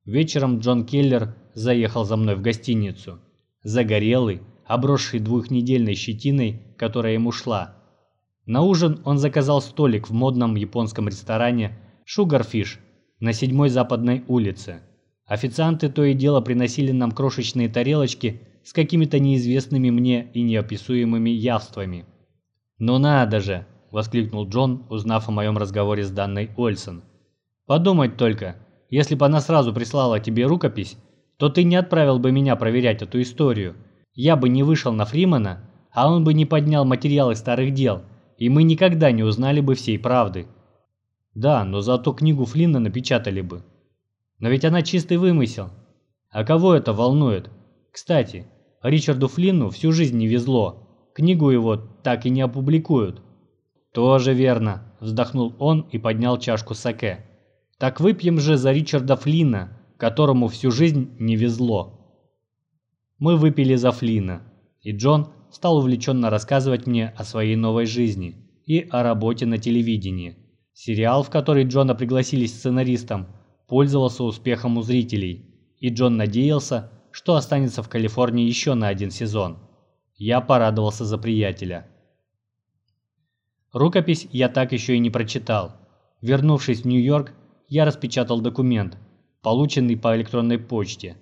Вечером Джон Келлер заехал за мной в гостиницу. Загорелый, обросший двухнедельной щетиной, которая ему шла. На ужин он заказал столик в модном японском ресторане «Шугарфиш» на седьмой западной улице. Официанты то и дело приносили нам крошечные тарелочки с какими-то неизвестными мне и неописуемыми явствами. «Ну надо же!» – воскликнул Джон, узнав о моем разговоре с Данной Ольсон. «Подумать только, если бы она сразу прислала тебе рукопись, то ты не отправил бы меня проверять эту историю. Я бы не вышел на Фримана, а он бы не поднял материалы старых дел, и мы никогда не узнали бы всей правды. Да, но зато книгу Флинна напечатали бы. Но ведь она чистый вымысел. А кого это волнует? Кстати, Ричарду Флинну всю жизнь не везло. Книгу его так и не опубликуют. Тоже верно, вздохнул он и поднял чашку саке. Так выпьем же за Ричарда Флина, которому всю жизнь не везло. Мы выпили за Флина, и Джон стал увлеченно рассказывать мне о своей новой жизни и о работе на телевидении. Сериал, в который Джона пригласили сценаристом, пользовался успехом у зрителей, и Джон надеялся, что останется в Калифорнии еще на один сезон. Я порадовался за приятеля. Рукопись я так еще и не прочитал. Вернувшись в Нью-Йорк, я распечатал документ, полученный по электронной почте.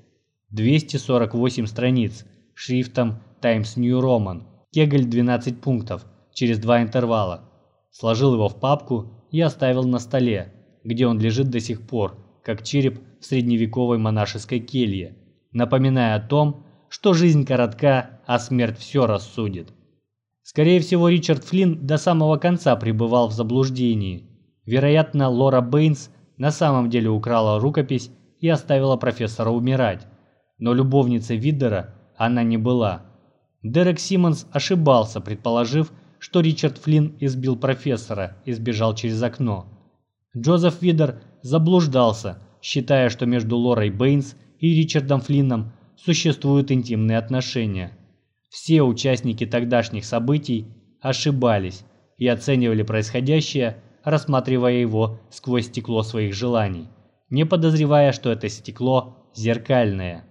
248 страниц, шрифтом Times New Roman, кегель 12 пунктов, через два интервала. Сложил его в папку и оставил на столе, где он лежит до сих пор, как череп в средневековой монашеской келье, напоминая о том, что жизнь коротка, а смерть все рассудит. Скорее всего, Ричард Флинн до самого конца пребывал в заблуждении. Вероятно, Лора Бэйнс на самом деле украла рукопись и оставила профессора умирать. Но любовницей Виддера она не была. Дерек Симмонс ошибался, предположив, что Ричард Флинн избил профессора и сбежал через окно. Джозеф Видер заблуждался, считая, что между Лорой Бэйнс и Ричардом Флинном существуют интимные отношения. Все участники тогдашних событий ошибались и оценивали происходящее рассматривая его сквозь стекло своих желаний, не подозревая, что это стекло зеркальное.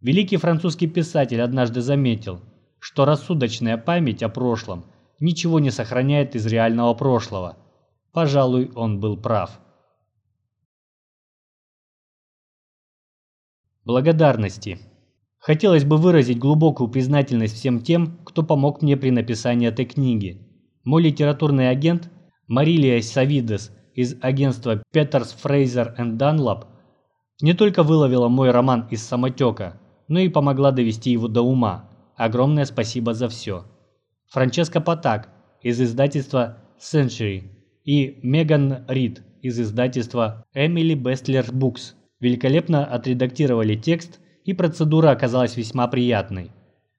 Великий французский писатель однажды заметил, что рассудочная память о прошлом ничего не сохраняет из реального прошлого. Пожалуй, он был прав. Благодарности. Хотелось бы выразить глубокую признательность всем тем, кто помог мне при написании этой книги. Мой литературный агент Марилия Савидес из агентства Peters Fraser Dunlap не только выловила мой роман из самотека, но и помогла довести его до ума. Огромное спасибо за все. Франческа Патак из издательства Century и Меган Рид из издательства Emily Bestler Books великолепно отредактировали текст, и процедура оказалась весьма приятной.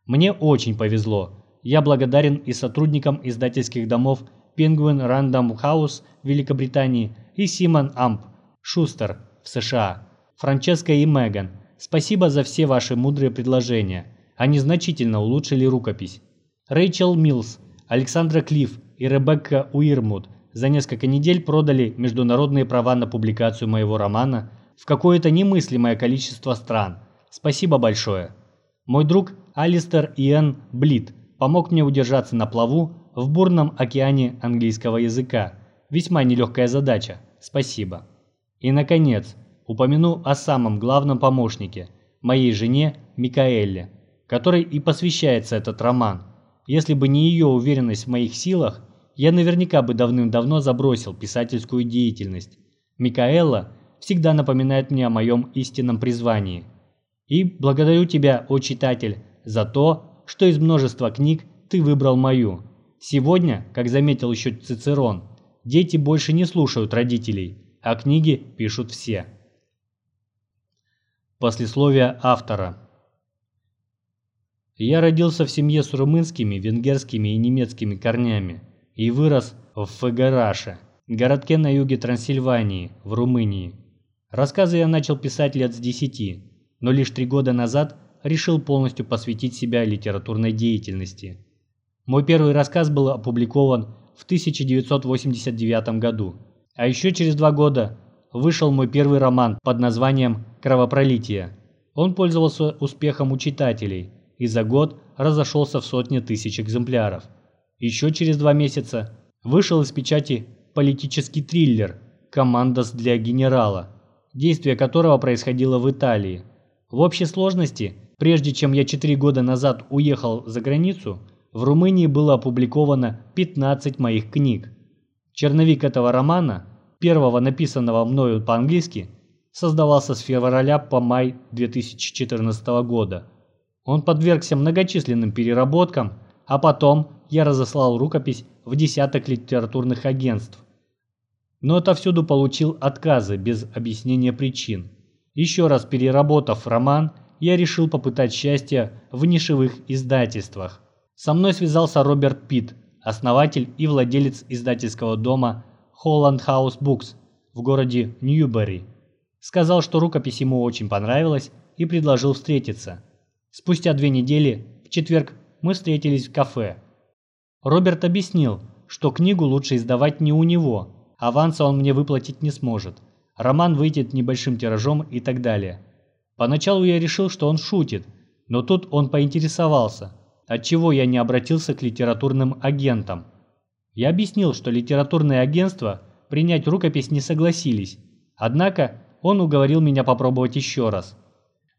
Мне очень повезло, я благодарен и сотрудникам издательских домов Penguin Random House в Великобритании и Симон Амп Шустер в США. Франческа и Меган, спасибо за все ваши мудрые предложения. Они значительно улучшили рукопись. Рэйчел Милс, Александра Клифф и Ребекка Уирмут за несколько недель продали международные права на публикацию моего романа в какое-то немыслимое количество стран. Спасибо большое. Мой друг Алистер Иэн Блит помог мне удержаться на плаву в бурном океане английского языка. Весьма нелегкая задача. Спасибо. И, наконец, упомяну о самом главном помощнике, моей жене Микаэлле, которой и посвящается этот роман. Если бы не ее уверенность в моих силах, я наверняка бы давным-давно забросил писательскую деятельность. Микаэлла всегда напоминает мне о моем истинном призвании. И благодарю тебя, о читатель, за то, что из множества книг ты выбрал мою. Сегодня, как заметил еще Цицерон, дети больше не слушают родителей, а книги пишут все. Послесловие автора. Я родился в семье с румынскими, венгерскими и немецкими корнями и вырос в Фегараше, городке на юге Трансильвании, в Румынии. Рассказы я начал писать лет с десяти, но лишь три года назад решил полностью посвятить себя литературной деятельности. Мой первый рассказ был опубликован в 1989 году, а еще через два года вышел мой первый роман под названием «Кровопролитие». Он пользовался успехом у читателей и за год разошелся в сотни тысяч экземпляров. Еще через два месяца вышел из печати политический триллер «Командос для генерала», действие которого происходило в Италии. В общей сложности, прежде чем я 4 года назад уехал за границу, в Румынии было опубликовано 15 моих книг. Черновик этого романа, первого написанного мною по-английски, создавался с февраля по май 2014 года. Он подвергся многочисленным переработкам, а потом я разослал рукопись в десяток литературных агентств. Но отовсюду получил отказы без объяснения причин. Еще раз переработав роман, я решил попытать счастье в нишевых издательствах. Со мной связался Роберт Питт, основатель и владелец издательского дома Holland House Books в городе Ньюбери. Сказал, что рукопись ему очень понравилась и предложил встретиться. Спустя две недели, в четверг, мы встретились в кафе. Роберт объяснил, что книгу лучше издавать не у него, аванса он мне выплатить не сможет – роман выйдет небольшим тиражом и так далее. Поначалу я решил, что он шутит, но тут он поинтересовался, отчего я не обратился к литературным агентам. Я объяснил, что литературные агентства принять рукопись не согласились, однако он уговорил меня попробовать еще раз.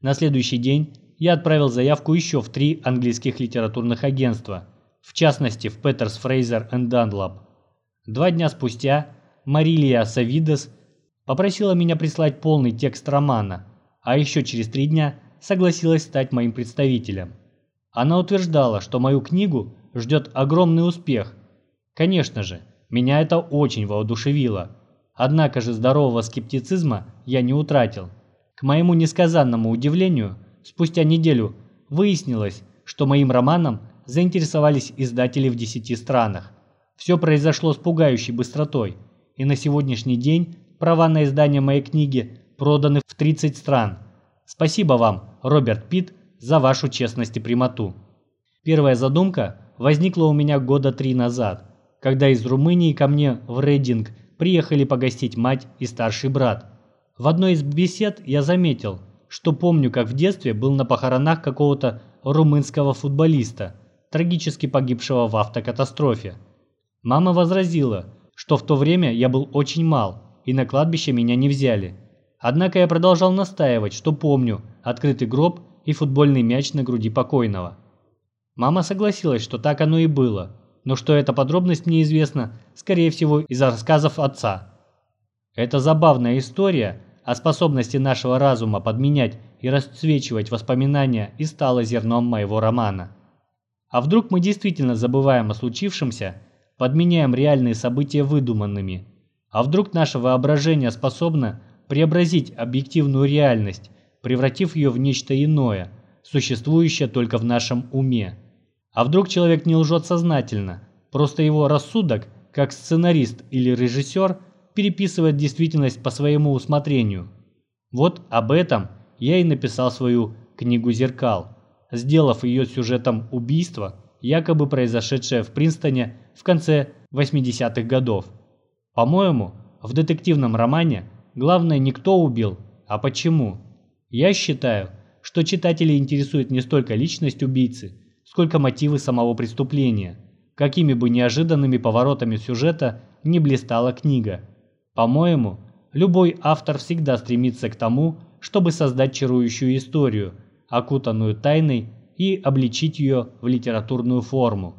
На следующий день я отправил заявку еще в три английских литературных агентства, в частности в Петерс Фрейзер и Данлап. Два дня спустя Марилия Савидес попросила меня прислать полный текст романа, а еще через три дня согласилась стать моим представителем. Она утверждала, что мою книгу ждет огромный успех. Конечно же, меня это очень воодушевило. Однако же здорового скептицизма я не утратил. К моему несказанному удивлению, спустя неделю выяснилось, что моим романом заинтересовались издатели в десяти странах. Все произошло с пугающей быстротой, и на сегодняшний день Права на издание моей книги проданы в 30 стран. Спасибо вам, Роберт Питт, за вашу честность и прямоту. Первая задумка возникла у меня года три назад, когда из Румынии ко мне в Рейдинг приехали погостить мать и старший брат. В одной из бесед я заметил, что помню, как в детстве был на похоронах какого-то румынского футболиста, трагически погибшего в автокатастрофе. Мама возразила, что в то время я был очень мал, и на кладбище меня не взяли. Однако я продолжал настаивать, что помню открытый гроб и футбольный мяч на груди покойного. Мама согласилась, что так оно и было, но что эта подробность мне известна, скорее всего, из рассказов отца. Эта забавная история о способности нашего разума подменять и расцвечивать воспоминания и стала зерном моего романа. А вдруг мы действительно забываем о случившемся, подменяем реальные события выдуманными – а вдруг наше воображение способно преобразить объективную реальность, превратив ее в нечто иное, существующее только в нашем уме? А вдруг человек не лжет сознательно, просто его рассудок, как сценарист или режиссер, переписывает действительность по своему усмотрению. Вот об этом я и написал свою книгу «Зеркал», сделав ее сюжетом убийства, якобы произошедшее в Принстоне в конце 80-х годов. По-моему, в детективном романе главное не кто убил, а почему. Я считаю, что читателей интересует не столько личность убийцы, сколько мотивы самого преступления, какими бы неожиданными поворотами сюжета не блистала книга. По-моему, любой автор всегда стремится к тому, чтобы создать чарующую историю, окутанную тайной, и обличить ее в литературную форму.